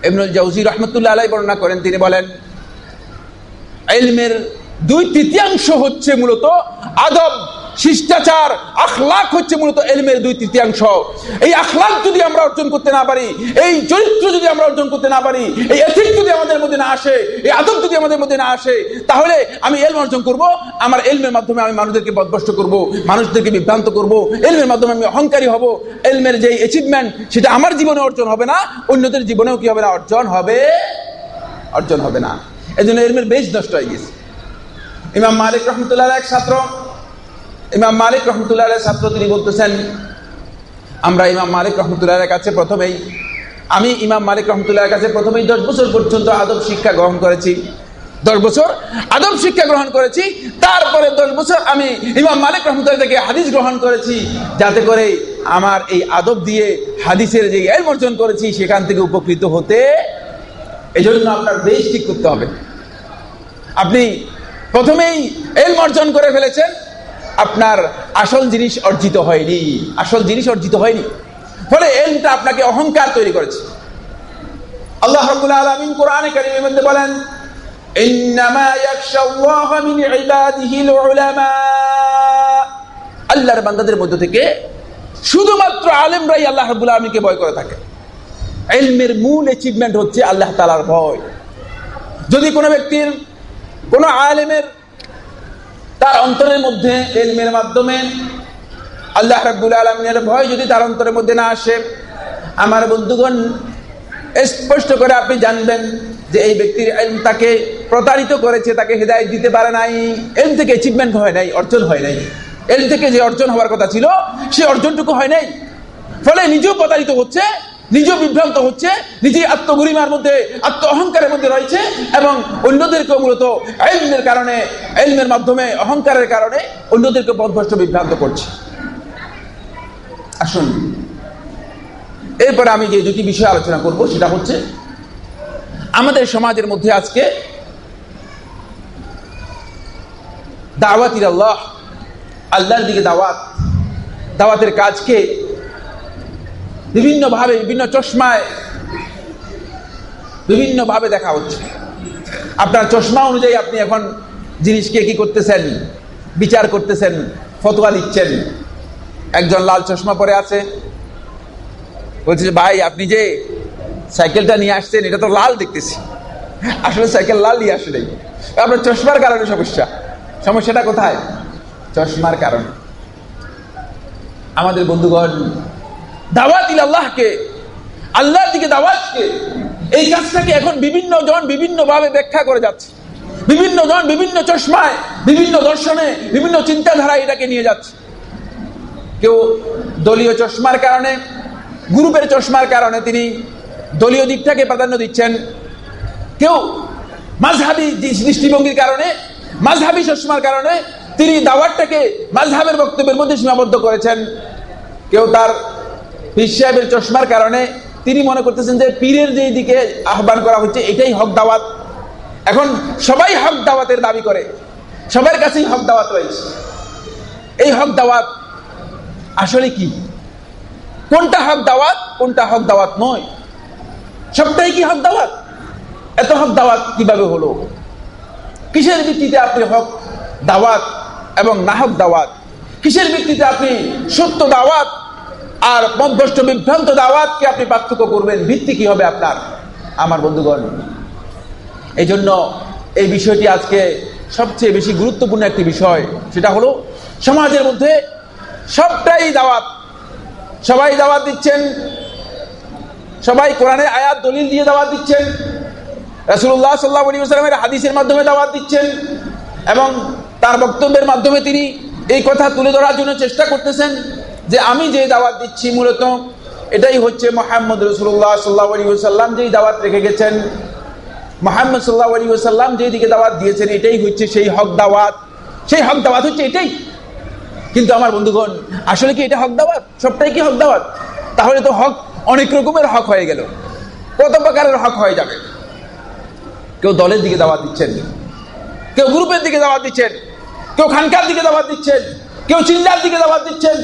ইবনুল জাউজি রহমতুল্লাহ আলাই বর্ণনা করেন তিনি বলেন এলমের দুই তৃতীয়াংশ হচ্ছে মূলত আদব শিষ্টাচার, আখলাক হচ্ছে মূলত এলমের দুই তৃতীয়াংশ। এই আখলাক যদি আমরা অর্জন করতে না পারি, এই চরিত্র যদি আমরা অর্জন করতে না পারি, এই এথিক যদি আমাদের মধ্যে না আসে, এই আদব যদি আমাদের মধ্যে না আসে, তাহলে আমি এলম অর্জন করব, আমার এলমের মাধ্যমে আমি মানুষদেরকে বদভস্ত করব, মানুষদেরকে বিভ্রান্ত করব, এলমের মাধ্যমে আমি অহংকারী হব, এলমের যে অ্যাচিভমেন্ট সেটা আমার জীবনে অর্জন হবে না, অন্যদের জীবনেও কি হবে না? অর্জন হবে অর্জন হবে না। এই জন্য এলমের বেশ নষ্ট হয়ে গেছে। ইমাম মালিক রহমতুল্লাহ এক ছাত্র ইমাম মালিক রহমতুল্লাহ ছাত্র তিনি বলতেছেন, আমরা ইমাম মালিক রহমতুল্লাহ কাছে প্রথমেই, আমি ইমাম মালিক রহমতুল্লাহ কাছে প্রথমেই দশ বছর পর্যন্ত আদব শিক্ষা গ্রহণ করেছি। দশ বছর আদব শিক্ষা গ্রহণ করেছি, তারপরে দশ বছর আমি ইমাম মালিক রহমতুল্লাহ থেকে হাদিস গ্রহণ করেছি, যাতে করে আমার এই আদব দিয়ে হাদিসের যে এল অর্জন করেছি, সেখান থেকে উপকৃত হতে এই জন্য আপনার বেশ ঠিক করতে হবে। আপনি প্রথমেই এল অর্জন করে ফেলেছেন আপনার আসল জিনিস অর্জিত হয়নি, আসল জিনিস অর্জিত হয়নি। ফলে এলটা আপনাকে অহংকার তৈরি করেছে। আল্লাহ রবুল আলমিন কোরআনে কারিমের মধ্যে বলেন আল্লাহর বান্দাদের মধ্য থেকে শুধুমাত্র আলেমরাই আল্লাহ রবুল আলমীকে ভয় করে থাকে। এলমের মূল অ্যাচিভমেন্ট হচ্ছে আল্লাহ তালার ভয়। যদি কোনো ব্যক্তির, কোনো আলেমের তার অন্তরের মধ্যে এলমের মাধ্যমে আল্লাহ রাব্বুল আলমিনের ভয় যদি তার অন্তরের মধ্যে না আসে, আমার বন্ধুগণ, স্পষ্ট করে আপনি জানবেন যে এই ব্যক্তির তাকে প্রতারিত করেছে, তাকে হৃদায়ত দিতে পারে নাই এল থেকে অ্যাচিভমেন্ট হয় নাই, অর্জন হয় নাই। এল থেকে যে অর্জন হওয়ার কথা ছিল, সে অর্জনটুকু হয় নাই। ফলে নিজেও প্রতারিত হচ্ছে নিজেও বিভ্রান্ত হচ্ছে নিজে আত্মগরিমার মধ্যে আত্ম অহংকারের মধ্যে রয়েছে এবং অন্যদেরকে মূলত এলমের কারণে এলমের মাধ্যমে, অহংকারের কারণে অন্যদেরকে পথভ্রষ্ট বিভ্রান্ত করছে। আসুন, এরপরে আমি যে দুটি বিষয় আলোচনা করব, সেটা হচ্ছে আমাদের সমাজের মধ্যে আজকে দাওয়াতির আল্লাহ আল্লাহর দিকে দাওয়াত, দাওয়াতের কাজকে বিভিন্নভাবে, বিভিন্ন চশমায়, বিভিন্নভাবে দেখা হচ্ছে। আপনার চশমা অনুযায়ী আপনি এখন জিনিসকে কি করতেছেন? বিচার করতেছেন, ফতোয়া দিচ্ছেন। একজন লাল চশমা পরে আছে। বলছে, ভাই, আপনি যে সাইকেলটা নিয়ে আসছেন, এটা তো লাল দেখতেছি। আসলে সাইকেল লাল নিয়ে আসে আপনার চশমার কারণে সমস্যা। সমস্যাটা কোথায়? চশমার কারণে। আমাদের বন্ধুগণ দাওয়াত ইল আল্লাহকে, আল্লাহর দিকে দাওয়াতকে। এই কাজটাকে এখন বিভিন্ন জন বিভিন্ন ভাবে ব্যাখ্যা করে যাচ্ছে। বিভিন্ন জন বিভিন্ন চশমায়, বিভিন্ন দর্শনে, বিভিন্ন চিন্তাধারায় এটাকে নিয়ে যাচ্ছে। কেউ দলীয় চশমার কারণে, গ্রুপের চশমার কারণে তিনি দলীয় দিকটাকে প্রাধান্য দিচ্ছেন। কেউ মাঝহাবি দৃষ্টিভঙ্গির কারণে, মাঝহাবি চশমার কারণে তিনি দাওয়াতটাকে মাঝহাবের বক্তব্যের মধ্যে সীমাবদ্ধ করেছেন। কেউ তার পীর সাহেবের চশমার কারণে তিনি মনে করতেছেন যে পীরের যে দিকে আহ্বান করা হচ্ছে, এটাই হক দাওয়াত। এখন সবাই হক দাওয়াতের দাবি করে, সবার কাছেই হক দাওয়াত রয়েছে। এই হক দাওয়াত আসলে কি? কোনটা হক দাওয়াত, কোনটা হক দাওয়াত নয়? সবটাই কি হক দাওয়াত? এত হক দাওয়াত কীভাবে হলো? কিসের ভিত্তিতে আপনি হক দাওয়াত এবং নাহক দাওয়াত? কিসের ভিত্তিতে আপনি সত্য দাওয়াত আর মধ্যস্থ বিভ্রান্ত দাওয়াতকে আপনি পার্থক্য করবেন। ভিত্তি কি হবে আপনার? আমার বন্ধুগণ এই জন্য এই বিষয়টি আজকে সবচেয়ে বেশি গুরুত্বপূর্ণ একটি বিষয়। সেটা হলো, সমাজের মধ্যে সবটাই দাওয়াত। সবাই দাওয়াত দিচ্ছেন। সবাই কোরআনের আয়াত দলিল দিয়ে দাওয়াত দিচ্ছেন। রাসুল্লাহ সাল্লাহ আলী হাদিসের মাধ্যমে দাওয়াত দিচ্ছেন এবং তার বক্তব্যের মাধ্যমে তিনি এই কথা তুলে ধরার জন্য চেষ্টা করতেছেন। যে আমি যে দাওয়াত দিচ্ছি মূলত, এটাই হচ্ছে মোহাম্মদ রসুল্লাহ সাল্লাহ আলী সাল্লাম যেই দাওয়াত রেখে গেছেন। মোহাম্মদ সাল্লাহ আলী সাল্লাম যেই দিকে দাওয়াত দিয়েছেন, এটাই হচ্ছে সেই হক দাওয়াত। সেই হক দাওয়াত হচ্ছে এটাই। কিন্তু আমার বন্ধুগণ, আসলে কি এটা হক দাওয়াত? সবটাই কি হক দাওয়াত? তাহলে তো হক অনেক রকমের হক হয়ে গেল। কত প্রকারের হক হয়ে যাবে? কেউ দলের দিকে দাওয়াত দিচ্ছেন, কেউ গ্রুপের দিকে দাওয়াত দিচ্ছেন, কেউ খানকার দিকে দাওয়াত দিচ্ছেন, কেউ চিল্লার দিকে দাওয়াত দিচ্ছেন।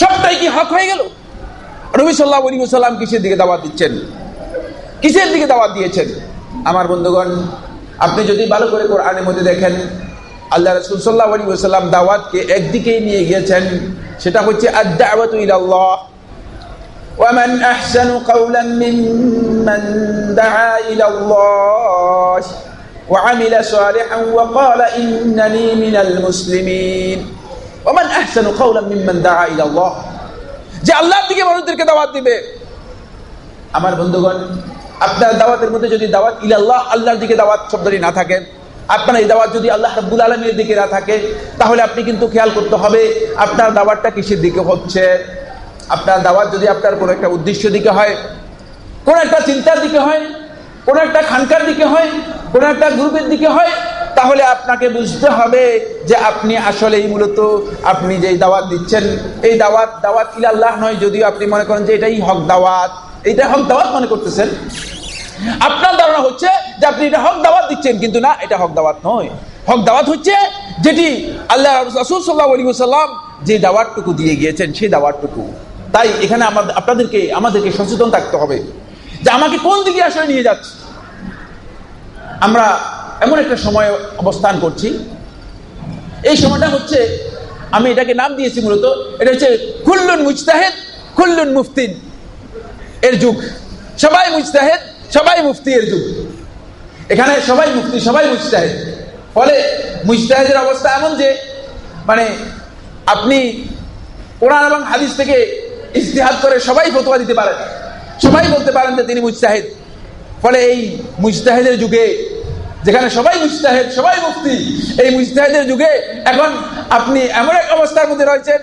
সবটাই কি হক হয়ে গেল রবি সাল্লাহ সাল্লাম কিসের দিকে দাওয়াত দিচ্ছেন কিসের দিকে দাওয়াত দিয়েছেন আমার বন্ধুগণ আপনি যদি ভালো করে কোরআনের মধ্যে দেখেন আল্লাহ রসুল সাল্লাহ আলী সাল্লাম দাওয়াতকে একদিকেই নিয়ে গিয়েছেন সেটা হচ্ছে আদাওয়াত ইলাল্লাহ ومن أحسن قولا ممن دعا إلى الله وعمل صالحا وقال إنني من المسلمين যে আল্লাহর দিকে মানুষদেরকে দাওয়াত দিবে। আমার বন্ধুগণ, আপনার দাওয়াতের মধ্যে যদি দাওয়াত আল্লাহর দিকে দাওয়াত না আপনার এই দাওয়াত যদি আল্লাহ দিকে না থাকে, তাহলে আপনি কিন্তু খেয়াল করতে হবে, আপনার দাওয়াতটা কিসের দিকে হচ্ছে? আপনার দাওয়াত যদি আপনার কোনো একটা উদ্দেশ্য দিকে হয়, কোনো একটা চিন্তার দিকে হয়, কোনো একটা খানকার দিকে হয়, কোনো একটা গ্রুপের দিকে হয় তাহলে আপনাকে বুঝতে হবে যে আপনি আসলে এই মূলত আপনি যে দাওয়াত দিচ্ছেন, এই দাওয়াত দাওয়াত ইলাল্লাহ নয়, যদিও আপনি মনে করেন যে এটাই হক দাওয়াত। এইটা হক দাওয়াত মনে করতেছেন? আপনার ধারণা হচ্ছে যে আপনি এটা হক দাওয়াত দিচ্ছেন, কিন্তু না, এটা হক দাওয়াত নয়। হক দাওয়াত হচ্ছে যেটি আল্লাহ রসুল সাল্লাহ আলী সাল্লাম যে দাওয়াতটুকু দিয়ে গিয়েছেন, সেই দাওয়াতটুকু। তাই এখানে আমাদের আপনাদেরকে, আমাদেরকে সচেতন থাকতে হবে যে আমাকে কোন দিকে আসলে নিয়ে যাচ্ছে? আমরা এমন একটা সময় অবস্থান করছি। এই সময়টা হচ্ছে আমি এটাকে নাম দিয়েছি মূলত, এটা হচ্ছে খুল্লুন মুজতাহেদ খুল্লুন মুফতিন এর যুগ। সবাই মুজতাহেদ, সবাই মুফতি এর যুগ। এখানে সবাই মুফতি, সবাই মুজতাহেদ। ফলে মুজতাহেদের অবস্থা এমন যে মানে আপনি কোরআন এবং হাদিস থেকে ইস্তেহাদ করে সবাই ফতোয়া দিতে পারেন। সবাই বলতে পারেন যে তিনি মুজতাহেদ। ফলে এই মুজতাহেদের যুগে যেখানে সবাই মুস্তাহেদ সবাই মুক্তি এই মুস্তাহেদের যুগে এখন আপনি এমন এক অবস্থার মধ্যে রয়েছেন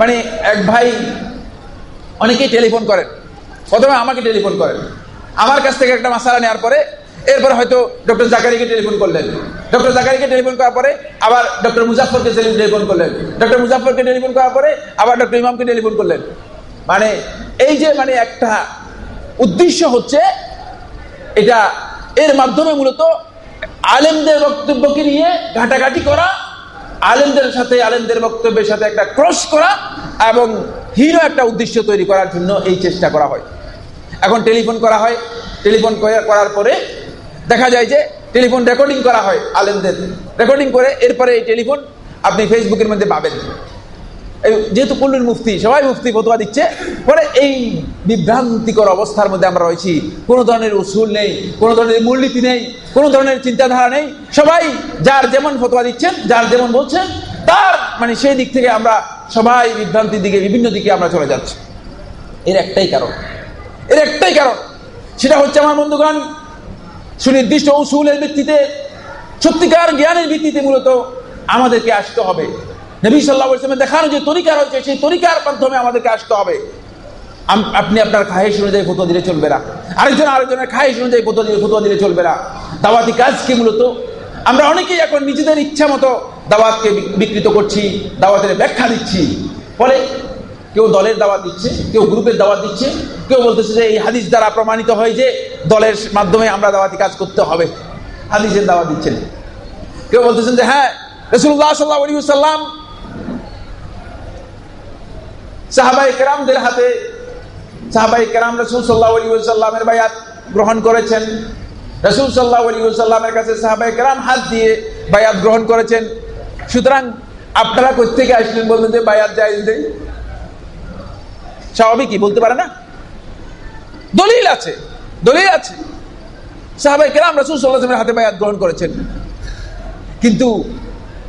মানে এক ভাই অনেকেই টেলিফোন করেন। প্রথমে আমাকে টেলিফোন করেন। আমার কাছ থেকে একটা মাসালা নেওয়ার পরে, এরপরে হয়তো ডক্টর জাকারিকে টেলিফোন করলেন। ডক্টর জাকারিকে টেলিফোন করার পরে আবার ডক্টর মুজাফরকে টেলিফোন করলেন। ডক্টর মুজাফরকে টেলিফোন করার পরে আবার ডক্টর ইমামকে টেলিফোন করলেন। মানে এই যে মানে একটা উদ্দেশ্য হচ্ছে, এটা এর মাধ্যমে মূলত আলেমদের বক্তব্যকে নিয়ে ঘাটাঘাটি করা, আলেমদের সাথে, আলেমদের বক্তব্যের সাথে একটা ক্রস করা এবং হিরো একটা উদ্দেশ্য তৈরি করার জন্য এই চেষ্টা করা হয়। এখন টেলিফোন করা হয়। টেলিফোন করার পরে দেখা যায় যে টেলিফোন রেকর্ডিং করা হয় আলেমদের। রেকর্ডিং করে এরপরে এই টেলিফোন আপনি ফেসবুকের মধ্যে পাবেন। যেহেতু কুল্লুর মুফতি, সবাই মুফতি ফতোয়া দিচ্ছে। পরে এই বিভ্রান্তিকর অবস্থার মধ্যে আমরা রয়েছি। কোনো ধরনের উসুল নেই, কোনো ধরনের মূলনীতি নেই, কোনো ধরনের চিন্তাধারা নেই। সবাই যার যেমন ফতোয়া দিচ্ছেন, যার যেমন বলছেন, তার মানে সেই দিক থেকে আমরা সবাই বিভ্রান্তির দিকে, বিভিন্ন দিকে আমরা চলে যাচ্ছি। এর একটাই কারণ। এর একটাই কারণ। সেটা হচ্ছে, আমার বন্ধুগণ, সুনির্দিষ্ট উসুলের ভিত্তিতে, সত্যিকার জ্ঞানের ভিত্তিতে মূলত আমাদেরকে আসতে হবে। নবী সাল্লাহ দেখানো যে তরিকা রয়েছে, সেই তরিকার মাধ্যমে আমাদেরকে আসতে হবে। আপনি আপনার খাহেশ অনুযায়ী ফটো দিলে চলবে না। আরেকজন আরেকজনের খাহেশ অনুযায়ী ফটো দিলে ফটো দিলে চলবে না। দাওয়াতি কাজকে মূলত? আমরা অনেকেই এখন নিজেদের ইচ্ছা মতো দাওয়াতকে বিকৃত করছি, দাওয়াতের ব্যাখ্যা দিচ্ছি। ফলে কেউ দলের দাওয়াত দিচ্ছে, কেউ গ্রুপের দাওয়াত দিচ্ছে, কেউ বলতেছে যে এই হাদিস দ্বারা প্রমাণিত হয় যে দলের মাধ্যমে আমরা দাওয়াতি কাজ করতে হবে। হাদিসের দাওয়াত দিচ্ছেন। কেউ বলতেছেন যে হ্যাঁ রসুল্লাহ সাল্লাহ সাল্লাম সাহাবাই কেরামদের হাতে সাহাবাই কেরাম রসুল সাল্লাহ আলী সাল্লামের বায়াত গ্রহণ করেছেন। রসুল সাল্লাহ আলী সাল্লামের কাছে সাহাবাই কেরাম হাত দিয়ে বায়াত গ্রহণ করেছেন। সুতরাং আপনারা কোথেকে আসলেন বলতেন যে বায়াত জায়জ দেই কি বলতে পারে না? দলিল আছে দলিল আছে। সাহাবাই কেরাম রসুল সাল্লাহামের হাতে বায়াত গ্রহণ করেছেন। কিন্তু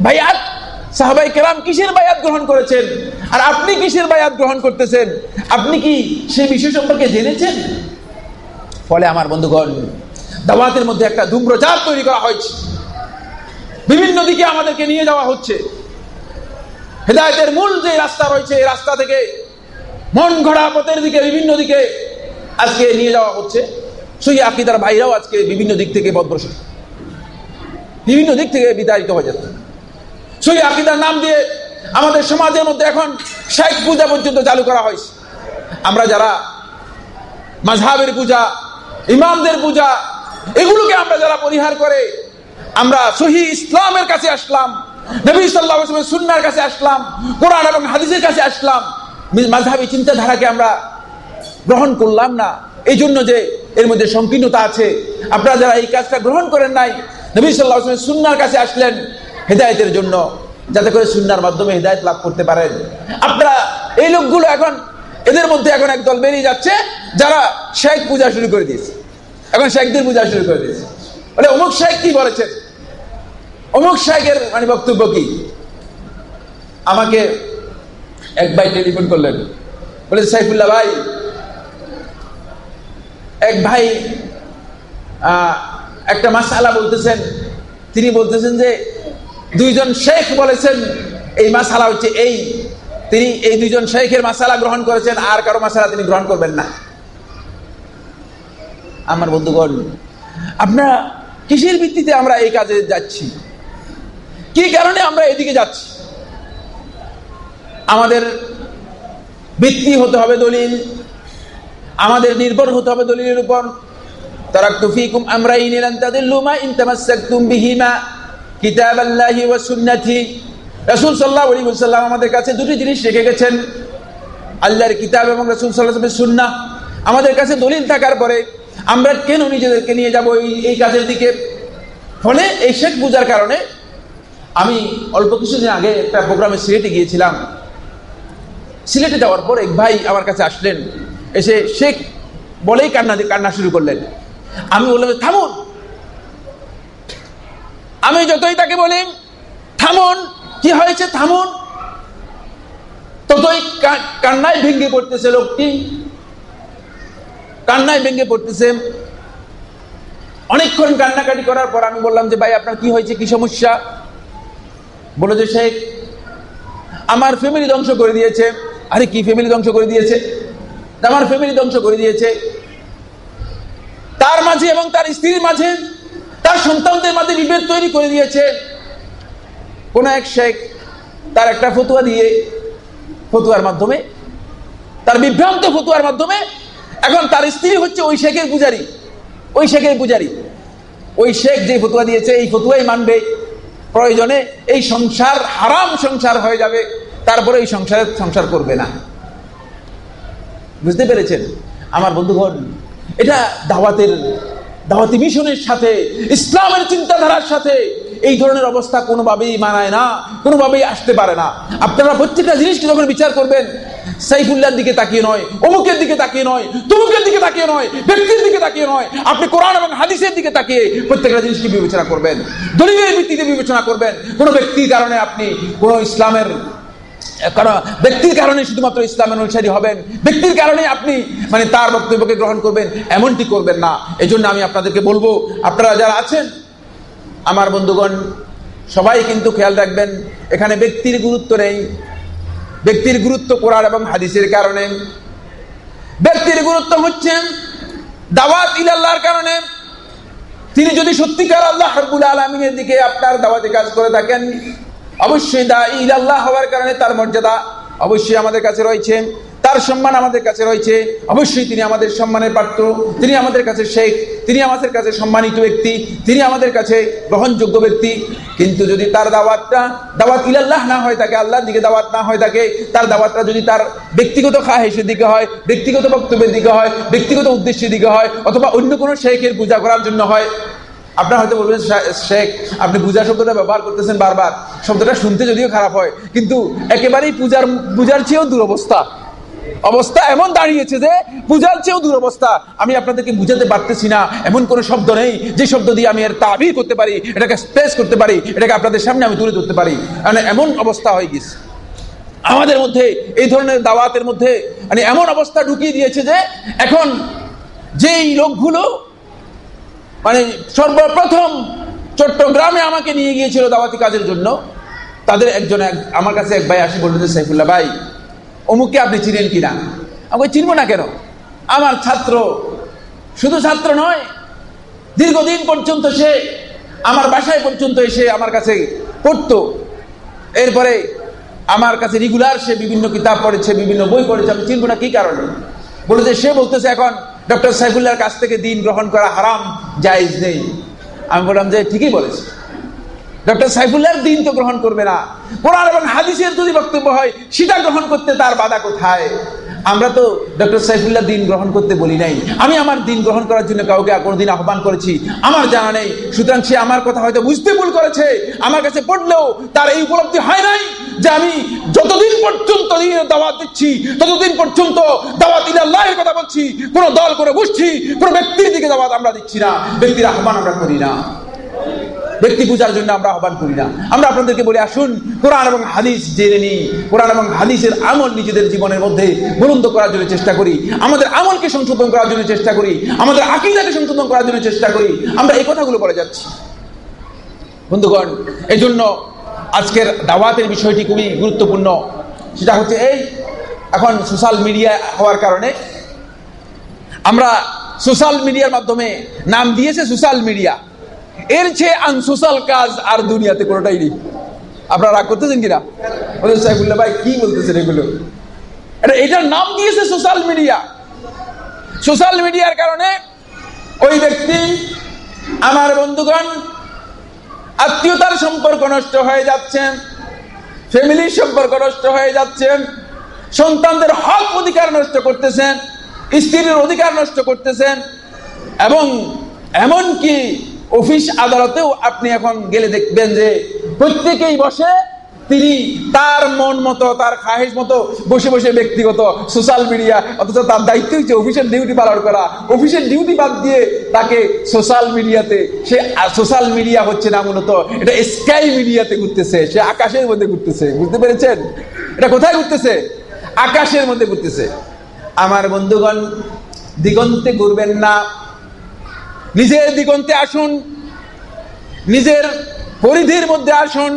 বায়াত সাহাবাই কেরাম কিসের বায়াত গ্রহণ করেছেন? আর আপনি কিসের বায়াত গ্রহণ করতেছেন? আপনি কি সেই বিষয় সম্পর্কে জেনেছেন? ফলে আমার বন্ধুগণ, দাওয়াতের মধ্যে একটা ধূম্রচার তৈরি করা হয়েছে। বিভিন্ন দিকে আমাদেরকে নিয়ে যাওয়া হচ্ছে। হেদায়তের মূল যে রাস্তা রয়েছে, এই রাস্তা থেকে মন ঘোড়া পথের দিকে, বিভিন্ন দিকে আজকে নিয়ে যাওয়া হচ্ছে। সেই আকিদার ভাইরাও আজকে বিভিন্ন দিক থেকে বদগ্রস্ত বিভিন্ন দিক থেকে বিতাড়িত হয়ে যাচ্ছে। সেই আকিদার নাম দিয়ে আমাদের সমাজের মধ্যে এখন শেখ পূজা পর্যন্ত চালু করা হয়েছে। আমরা যারা মাঝহাবের পূজা, ইমামদের পূজা, এগুলোকে আমরা যারা পরিহার করে, আমরা সহি ইসলামের কাছে আসলাম, নবী সাল্লাহ সুন্নার কাছে আসলাম, কোরআন এবং হাদিসের কাছে আসলাম মাঝহাবি চিন্তাধারাকে আমরা গ্রহণ করলাম না। এই জন্য যে এর মধ্যে সংকীর্ণতা আছে। আপনারা যারা এই কাজটা গ্রহণ করেন নাই, নবী সাল্লাহ সুন্নার কাছে আসলেন হেদায়তের জন্য, যাতে করে সুন্নার মাধ্যমে হেদায়ত লাভ করতে পারেন। আপনারা এই লোকগুলো এখন, এদের মধ্যে এখন একদল বেরিয়ে যাচ্ছে, যারা শেখ পূজা শুরু করে দিয়েছে। এখন শেখদের পূজা শুরু করে দিয়েছে। বলে, অমুক শেখ কি বলেছেন? অমুক শেখের মানে বক্তব্য কি? আমাকে এক ভাই টেলিফোন করলেন। বলে, সাইফুল্লাহ ভাই, এক ভাই একটা মাসালা বলতেছেন। তিনি বলতেছেন যে দুইজন শেখ বলেছেন, এই মাসালা হচ্ছে এই। তিনি এই দুইজন শেখের মাসালা গ্রহণ করেছেন, আর কারও মাসালা তিনি গ্রহণ করবেন না। আমার বন্ধুগণ, আপনারা কিসের ভিত্তিতে আমরা এই কাজে যাচ্ছি? কি কারণে আমরা এদিকে যাচ্ছি? আমাদের ভিত্তি হতে হবে দলিল, আমাদের নির্ভর হতে হবে দলিলের উপর। তারাকতু তুফিকুম আমরাইন লান তাদের মা ইন তামাসসাকতুম বিহিমা। কিতাবাল্লাহি ওয়া সুন্নতি। রাসূল সাল্লাল্লাহু আলাইহি ওয়াসাল্লাম আমাদের কাছে দুটি জিনিস রেখে গেছেন। আল্লাহর কিতাব এবং রাসূল আলাইহি ওয়াসাল্লামের আমাদের কাছে দলিল থাকার পরে আমরা কেন নিজেদেরকে নিয়ে যাব এই এই কাজের দিকে? ফলে এই শেখ পূজার কারণে আমি অল্প কিছুদিন আগে একটা প্রোগ্রামে সিলেটে গিয়েছিলাম। সিলেটে যাওয়ার পর এক ভাই আমার কাছে আসলেন। এসে শেখ বলেই কান্না কান্না শুরু করলেন। আমি বললাম থামুন। আমি যতই তাকে বলি, থামুন, কি হয়েছে? থামুন। ততই কান্নায় ভেঙে পড়তেছে লোকটি। কান্নায় ভেঙে পড়তেছে। অনেকক্ষণ কান্নাকাটি করার পর আমি বললাম যে, ভাই, আপনার কি হয়েছে? কি সমস্যা? বলে যে, শেখ, আমার ফ্যামিলি ধ্বংস করে দিয়েছে। আরে, কি ফ্যামিলি ধ্বংস করে দিয়েছে? আমার ফ্যামিলি ধ্বংস করে দিয়েছে। তার মাঝে এবং তার স্ত্রীর মাঝে তার সন্তানদের মাঝে বিভেদ তৈরি করে দিয়েছে। কোন এক শেখ তার একটা ফতুয়া দিয়ে ফতুয়ার মাধ্যমে, তার বিভ্রান্ত ফতুয়ার মাধ্যমে এখন তার স্ত্রী হচ্ছে ওই শেখের পূজারী। ওই শেখের পূজারী। ওই শেখ যে ফতুয়া দিয়েছে, এই ফতুয়াই মানবে। প্রয়োজনে এই সংসার হারাম সংসার হয়ে যাবে। তারপরে এই সংসারে সংসার করবে না। বুঝতে পেরেছেন? আমার বন্ধুগণ, এটা দাওয়াতের দাওয়াতি মিশনের সাথে, ইসলামের চিন্তাধারার সাথে, এই ধরনের অবস্থা কোনোভাবেই মানায় না, কোনোভাবেই আসতে পারে না। আপনারা প্রত্যেকটা জিনিসকে যখন বিচার করবেন সাইফুল্লার দিকে তাকিয়ে নয়, অমুকের দিকে তাকিয়ে নয়, তমুকের দিকে তাকিয়ে নয়, ব্যক্তির দিকে তাকিয়ে নয়, আপনি কোরআন এবং হাদিসের দিকে তাকিয়ে প্রত্যেকটা জিনিসকে বিবেচনা করবেন। দলিলের ভিত্তিতে বিবেচনা করবেন। কোনো ব্যক্তির কারণে আপনি কোনো ইসলামের কারণ ব্যক্তির কারণে শুধুমাত্র ইসলামের অনুসারী হবেন। ব্যক্তির কারণে আপনি মানে তার বক্তব্যকে গ্রহণ করবেন, এমনটি করবেন না। এই আমি আপনাদেরকে বলব, আপনারা যারা আছেন, আমার বন্ধুগণ, সবাই কিন্তু খেয়াল রাখবেন, এখানে ব্যক্তির গুরুত্ব নেই। ব্যক্তির গুরুত্ব কোরআন এবং হাদিসের কারণে। ব্যক্তির গুরুত্ব হচ্ছে দাওয়াত ইলাল্লাহর কারণে। তিনি যদি সত্যিকার আল্লাহ হরবুল আলমিনের দিকে আপনার দাওয়াতে কাজ করে থাকেন অবশ্যই দা ইলাল্লাহ হওয়ার কারণে তার মর্যাদা অবশ্যই আমাদের কাছে রয়েছে। তার সম্মান আমাদের কাছে রয়েছে। অবশ্যই তিনি আমাদের সম্মানের পাত্র। তিনি আমাদের কাছে শেখ। তিনি আমাদের কাছে সম্মানিত ব্যক্তি। তিনি আমাদের কাছে গ্রহণযোগ্য ব্যক্তি। কিন্তু যদি তার দাওয়াতটা, দাওয়াত ইলাল্লাহ না হয় থাকে আল্লাহর দিকে দাওয়াত না হয় থাকে তার দাওয়াতটা যদি তার ব্যক্তিগত খা খাহেসের দিকে হয়, ব্যক্তিগত বক্তব্যের দিকে হয়, ব্যক্তিগত উদ্দেশ্যের দিকে হয়, অথবা অন্য কোনো শেখের পূজা করার জন্য হয় আপনার হয়তো বলবেন শেখ, আপনি পূজা শব্দটা ব্যবহার করতেছেন বারবার। শব্দটা শুনতে যদিও খারাপ হয়, কিন্তু একেবারেই পূজার পূজার চেয়েও দুরবস্থা। অবস্থা এমন দাঁড়িয়েছে যে, পূজার চেয়েও দুরবস্থা। আমি আপনাদেরকে বুঝাতে পারতেছি না, এমন কোন শব্দ নেই যে শব্দ দিয়ে আমি এর তাবির করতে পারি, এটাকে স্পেস করতে পারি, এটাকে আপনাদের সামনে আমি তুলে ধরতে পারি। মানে এমন অবস্থা হয়ে গেছে। আমাদের মধ্যে, এই ধরনের দাওয়াতের মধ্যে মানে এমন অবস্থা ঢুকিয়ে দিয়েছে যে, এখন যেই লোকগুলো মানে সর্বপ্রথম চট্টগ্রামে আমাকে নিয়ে গিয়েছিল দাওয়াতি কাজের জন্য। তাদের একজন আমার কাছে এক ভাই আসি, বললেন সাইফুল্লাহ ভাই, অমুককে আপনি চিনেন কিনা? আমাকে চিনবো না কেন? আমার ছাত্র, শুধু ছাত্র নয়, দীর্ঘদিন পর্যন্ত সে আমার বাসায় পর্যন্ত এসে আমার কাছে পড়তো। এরপরে আমার কাছে রেগুলার সে বিভিন্ন কিতাব পড়েছে, বিভিন্ন বই পড়েছে, আমি চিনবো না কি কারণে। বলে যে, সে বলতেছে এখন ডক্টর সাইফুল্লাহর কাছ থেকে দিন গ্রহণ করা হারাম, জায়জ নেই। আমি বললাম যে ঠিকই বলেছে। ডক্টর সাইফুল্লাহর দিন তো গ্রহণ করবে না। কোরআন এবং হাদিসের যদি বক্তব্য হয়, সেটা গ্রহণ করতে তার বাধা কোথায়? আমরা তো ডক্টর সাইফুল্লাহ দিন গ্রহণ করতে বলি নাই। আমি আমার দিন গ্রহণ করার জন্য কাউকে কোনোদিন আহ্বান করেছি। আমার জানা নেই। সুতরাং সে আমার কথা হয়তো বুঝতে ভুল করেছে। আমার কাছে পড়লেও তার এই উপলব্ধি হয় নাই। যে আমি যতদিন পর্যন্ত দাওয়াত দিচ্ছি, ততদিন পর্যন্ত দাওয়াত ইলাল্লাহের কথা বলছি, কোন দল করে বুঝছি কোন ব্যক্তির দিকে দাওয়াত আমরা দিচ্ছি না। ব্যক্তির আহ্বান আমরা করি না। ব্যক্তি পূজার জন্য আমরা আহ্বান করি না। আমরা আপনাদেরকে বলি আসুন, কোরআন এবং হাদিস জেনে নিই। কোরআন এবং হাদিসের আমল নিজেদের জীবনের মধ্যে বুলন্দ করার জন্য চেষ্টা করি। আমাদের আমলকে সংশোধন করার জন্য চেষ্টা করি। আমাদের আকিদাকে সংশোধন করার জন্য চেষ্টা করি। আমরা এই কথাগুলো বলে যাচ্ছি। বন্ধুগণ এই জন্য আজকের দাওয়াতের বিষয়টি খুবই গুরুত্বপূর্ণ। সেটা হচ্ছে এই, এখন সোশ্যাল মিডিয়া হওয়ার কারণে আমরা সোশ্যাল মিডিয়ার মাধ্যমে নাম দিয়েছে সোশ্যাল মিডিয়া। এর চেয়ে আনসোশাল কাজ আর দুনিয়াতে কোনোটাই নেই। আপনারা রাগ করতেছেন কিনা? সাইফুল্লাহ ভাই কি বলতেছেন এগুলো? এটা এটার নাম দিয়েছে সোশ্যাল মিডিয়া। সোশ্যাল মিডিয়ার কারণে ওই ব্যক্তি, আমার বন্ধুগণ আত্মীয়তার সম্পর্ক নষ্ট হয়ে যাচ্ছে ফ্যামিলির সম্পর্ক নষ্ট হয়ে যাচ্ছে, সন্তানদের হক অধিকার নষ্ট করতেছেন স্ত্রীর অধিকার নষ্ট করতেছেন এবং এমন কি অফিস আদালতেও আপনি এখন গেলে দেখবেন যে প্রত্যেকেই বসে তিনি তার মন মতো, তার খাহেস মতো বসে বসে ব্যক্তিগত সোশ্যাল মিডিয়া অথচ তার দায়িত্ব হচ্ছে অফিসের ডিউটি পালন করা। অফিসের ডিউটি বাদ দিয়ে তাকে সোশ্যাল মিডিয়াতে সে সোশ্যাল মিডিয়া হচ্ছে না মূলত, এটা স্কাই মিডিয়াতে ঘুরতেছে, সে আকাশের মধ্যে ঘুরতেছে, বুঝতে পেরেছেন? এটা কোথায় ঘুরতেছে? আকাশের মধ্যে ঘুরতেছে। আমার বন্ধুগণ, দিগন্তে ঘুরবেন না। নিজের দিগন্তে আসুন। নিজের পরিধির মধ্যে আসুন।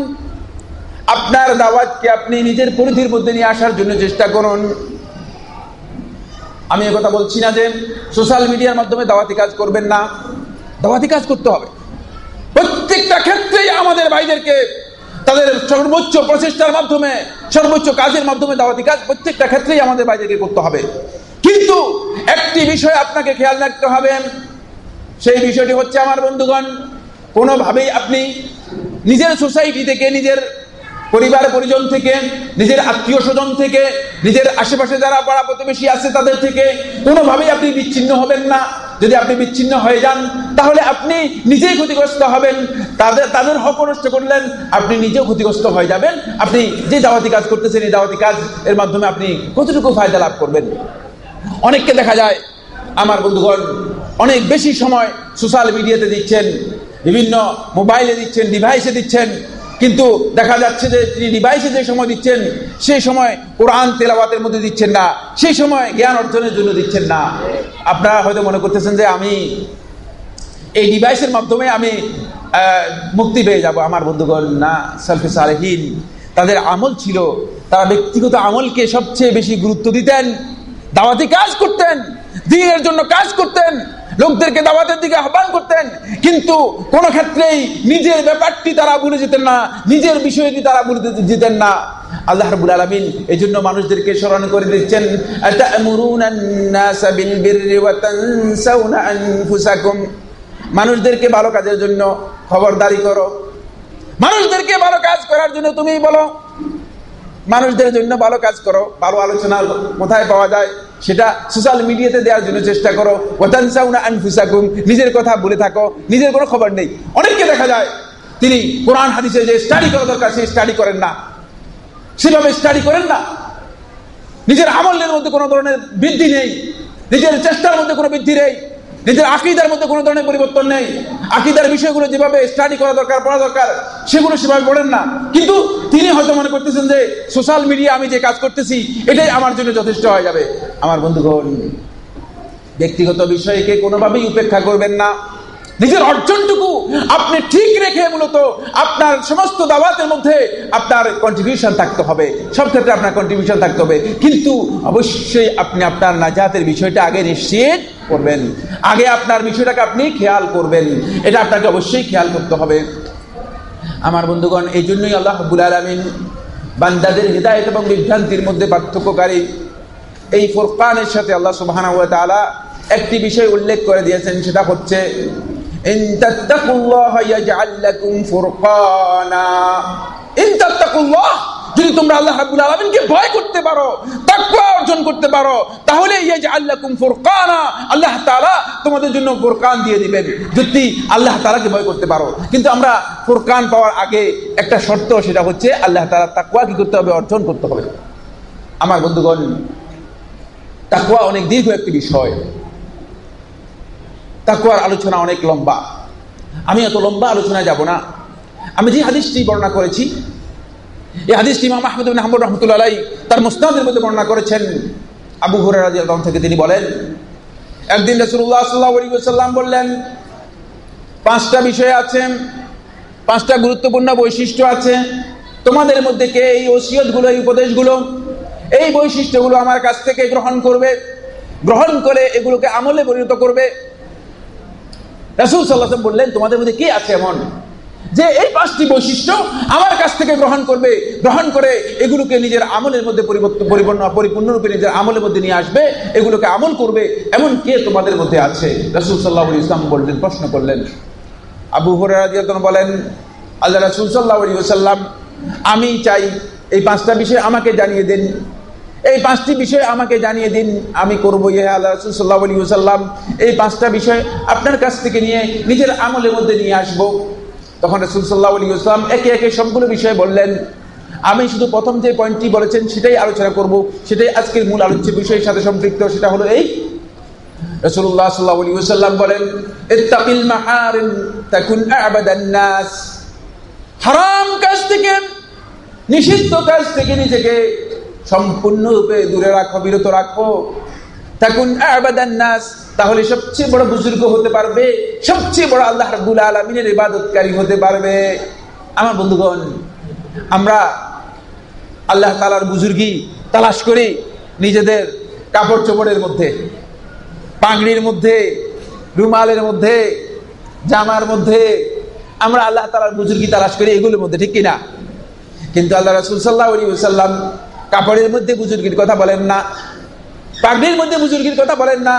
আপনার দাওয়াতকে আপনি নিজের পরিধির মধ্যে নিয়ে আসার জন্য চেষ্টা করুন। আমি কথা বলছি না যে সোশ্যাল মিডিয়ার মাধ্যমে দাওয়াতি কাজ করবেন না। দাওয়াতি কাজ করতে হবে। প্রত্যেকটা ক্ষেত্রেই আমাদের ভাইদেরকে তাদের সর্বোচ্চ প্রচেষ্টার মাধ্যমে, সর্বোচ্চ কাজের মাধ্যমে দাওয়াতি কাজ প্রত্যেকটা ক্ষেত্রেই আমাদের ভাইদেরকে করতে হবে। কিন্তু একটি বিষয় আপনাকে খেয়াল রাখতে হবে। সেই বিষয়টি হচ্ছে আমার বন্ধুগণ, কোনোভাবেই আপনি নিজের সোসাইটি থেকে নিজের পরিবার পরিজন থেকে, নিজের আত্মীয় স্বজন থেকে, নিজের আশেপাশে যারা পাড়া প্রতিবেশী আছে তাদের থেকে কোনোভাবেই আপনি বিচ্ছিন্ন হবেন না। যদি আপনি বিচ্ছিন্ন হয়ে যান, তাহলে আপনি নিজেই ক্ষতিগ্রস্ত হবেন। তাদের তাদের হক নষ্ট করলেন, আপনি নিজেও ক্ষতিগ্রস্ত হয়ে যাবেন। আপনি যে দাওয়াতি কাজ করতেছেন, এই দাওয়াতি কাজ এর মাধ্যমে আপনি কতটুকু ফায়দা লাভ করবেন? অনেককে দেখা যায়, আমার বন্ধুগণ, অনেক বেশি সময় সোশ্যাল মিডিয়াতে দিচ্ছেন, বিভিন্ন মোবাইলে দিচ্ছেন ডিভাইসে দিচ্ছেন। কিন্তু দেখা যাচ্ছে যে তিনি ডিভাইসে যে সময় দিচ্ছেন, সেই সময় কোরআন তেলাওয়াতের মধ্যে দিচ্ছেন না, সেই সময় জ্ঞান অর্জনের জন্য দিচ্ছেন না। আপনারা হয়তো মনে করতেছেন যে আমি এই ডিভাইসের মাধ্যমে আমি মুক্তি পেয়ে যাব। আমার বন্ধুগণ, না, সালফে সালেহীন, তাদের আমল ছিল। তারা ব্যক্তিগত আমলকে সবচেয়ে বেশি গুরুত্ব দিতেন, দাওয়াতি কাজ করতেন, দিনের জন্য কাজ করতেন। লোকদেরকে দাওয়াতের দিকে আহ্বান করতেন। কিন্তু কোন ক্ষেত্রেই নিজের ব্যাপারটি তারা ভুলে যেতেন না, নিজের বিষয়টি তারা ভুলে যেতেন না। আল্লাহ রাব্বুল এই জন্য মানুষদেরকে স্মরণ করে দিচ্ছেন মানুষদেরকে ভালো কাজের জন্য খবরদারি করো। মানুষদেরকে ভালো কাজ করার জন্য তুমি বলো মানুষদের জন্য ভালো কাজ করো, ভালো আলোচনা কোথায় পাওয়া যায়, সেটা সোশ্যাল মিডিয়াতে দেওয়ার জন্য চেষ্টা করো। আনফুসাকুম, নিজের কথা বলে থাকো, নিজের কোনো খবর নেই। অনেককে দেখা যায়, তিনি কোরআন হাদিসে যে স্টাডি করা দরকার সেই স্টাডি করেন না। সেভাবে স্টাডি করেন না। নিজের আমলের মধ্যে কোনো ধরনের বৃদ্ধি নেই। নিজের চেষ্টার মধ্যে কোনো বৃদ্ধি নেই। নিজের আকিদার মধ্যে কোনো ধরনের পরিবর্তন নেই। আকিদার বিষয়গুলো যেভাবে স্টাডি করা দরকার, পড়া দরকার, সেগুলো সেভাবে পড়েন না। কিন্তু তিনি হয়তো মনে করতেছেন যে সোশ্যাল মিডিয়া আমি যে কাজ করতেছি, এটাই আমার জন্য যথেষ্ট হয়ে যাবে। আমার বন্ধুগণ, ব্যক্তিগত বিষয়কে কোনোভাবেই উপেক্ষা করবেন না। নিজের অর্জনটুকু আপনি ঠিক রেখে মূলত আপনার সমস্ত দাওয়াতের মধ্যে আপনার কন্ট্রিবিউশন থাকতে হবে। সব ক্ষেত্রে আপনার কন্ট্রিবিউশন থাকতে হবে। কিন্তু অবশ্যই আপনি আপনার নাজাতের বিষয়টা আগে নিশ্চিত করবেন। আগে আপনার বিষয়টাকে আপনি খেয়াল করবেন। এটা আপনাকে অবশ্যই খেয়াল করতে হবে। আমার বন্ধুগণ, এই জন্যই আল্লাহ হাবুল আলমিন বান্দাদের হৃদায়ত এবং বিভ্রান্তির মধ্যে পার্থক্যকারী এই ফোরকানের সাথে আল্লাহ সুবাহানা তালা একটি বিষয় উল্লেখ করে দিয়েছেন, সেটা হচ্ছে, ইন তাত্তাকুল্লাহ ইয়াজআল যদি তোমরা আল্লাহ রাব্বুল আলামিনকে ভয় করতে পারো তাকুয়া অর্জন করতে পারো, তাহলে ইয়াজআল লাকুম ফুরকানা। আল্লাহ তালা তোমাদের জন্য ফোরকান দিয়ে দিবেন। যদি আল্লাহ তাআলাকে ভয় করতে পারো। কিন্তু আমরা ফোরকান পাওয়ার আগে একটা শর্ত, সেটা হচ্ছে আল্লাহ তাআলা তাকুয়া কি করতে হবে, অর্জন করতে হবে। আমার বন্ধুগণ তাকুয়া অনেক দীর্ঘ একটি বিষয়। তাকুয়ার আলোচনা অনেক লম্বা। আমি এত লম্বা আলোচনায় যাব না। আমি যে হাদিসটি বর্ণনা করেছি এই হাদিসটি ইমাম আহমদ হামদ রহমতুল্লাহ তার মুস্তাদের মধ্যে বর্ণনা করেছেন। আবু হুরাজ থেকে তিনি বলেন, একদিন রসুল্লাহ সাল্লাম বললেন, পাঁচটা বিষয় আছে, পাঁচটা গুরুত্বপূর্ণ বৈশিষ্ট্য আছে। তোমাদের মধ্যে কে এই ওসিয়তগুলো, এই উপদেশগুলো, এই বৈশিষ্ট্যগুলো আমার কাছ থেকে গ্রহণ করবে, গ্রহণ করে এগুলোকে আমলে পরিণত করবে। রাসুল সাল্লাহ বললেন, তোমাদের মধ্যে কে আছে এমন? যে এই পাঁচটি বৈশিষ্ট্য আমার কাছ থেকে গ্রহণ করবে, গ্রহণ করে এগুলোকে নিজের আমলের মধ্যে পরিবর্তন পরিপূর্ণ, পরিপূর্ণরূপে নিজের আমলের মধ্যে নিয়ে আসবে, এগুলোকে আমল করবে, এমন কে তোমাদের মধ্যে আছে? রাসুল সাল্লাহ ইসলাম বললেন, প্রশ্ন করলেন। আবু হরাদিয়াতন বলেন, আল্লাহ রাসুল সাল্লাহ সাল্লাম আমি চাই এই পাঁচটা বিষয় আমাকে জানিয়ে দিন। এই পাঁচটি বিষয় আমাকে জানিয়ে দিন, আমি করব ইয়ে আল্লাহ রসুল সাল্লাহ আলী সাল্লাম এই পাঁচটা বিষয় আপনার কাছ থেকে নিয়ে নিজের আমলের মধ্যে নিয়ে আসব। তখন রসুল সাল্লাহ আলী ইসলাম একে একে সবগুলো বিষয় বললেন। আমি শুধু প্রথম যে পয়েন্টটি বলেছেন, সেটাই আলোচনা করব। সেটাই আজকের মূল আলোচ্য বিষয়ের সাথে সম্পৃক্ত, সেটা হলো এই। রসুল্লাহ সাল্লাহ আলী সাল্লাম বলেন তাকুন হারাম কাজ থেকে, নিষিদ্ধ কাজ থেকে নিজেকে সম্পূর্ণরূপে দূরে রাখো, বিরত রাখো। তাকুন নাস, তাহলে সবচেয়ে বড় বুজুর্গ হতে পারবে, সবচেয়ে বড় আল্লাহ রাব্বুল আলামিনের ইবাদতকারী হতে পারবে। আমার বন্ধুগণ, আমরা আল্লাহ তালার বুজুর্গি তালাশ করি নিজেদের কাপড় চোপড়ের মধ্যে, পাগড়ির মধ্যে, রুমালের মধ্যে, জামার মধ্যে। আমরা আল্লাহ তালার বুজুর্গি তালাশ করি এগুলোর মধ্যে, ঠিক কিনা? কিন্তু আল্লাহ রসুল সাল্লাহ সাল্লাম কাপড়ের মধ্যে বুজুর্গির কথা বলেন না। পাগড়ির মধ্যে বুজুর্গির কথা বলেন না।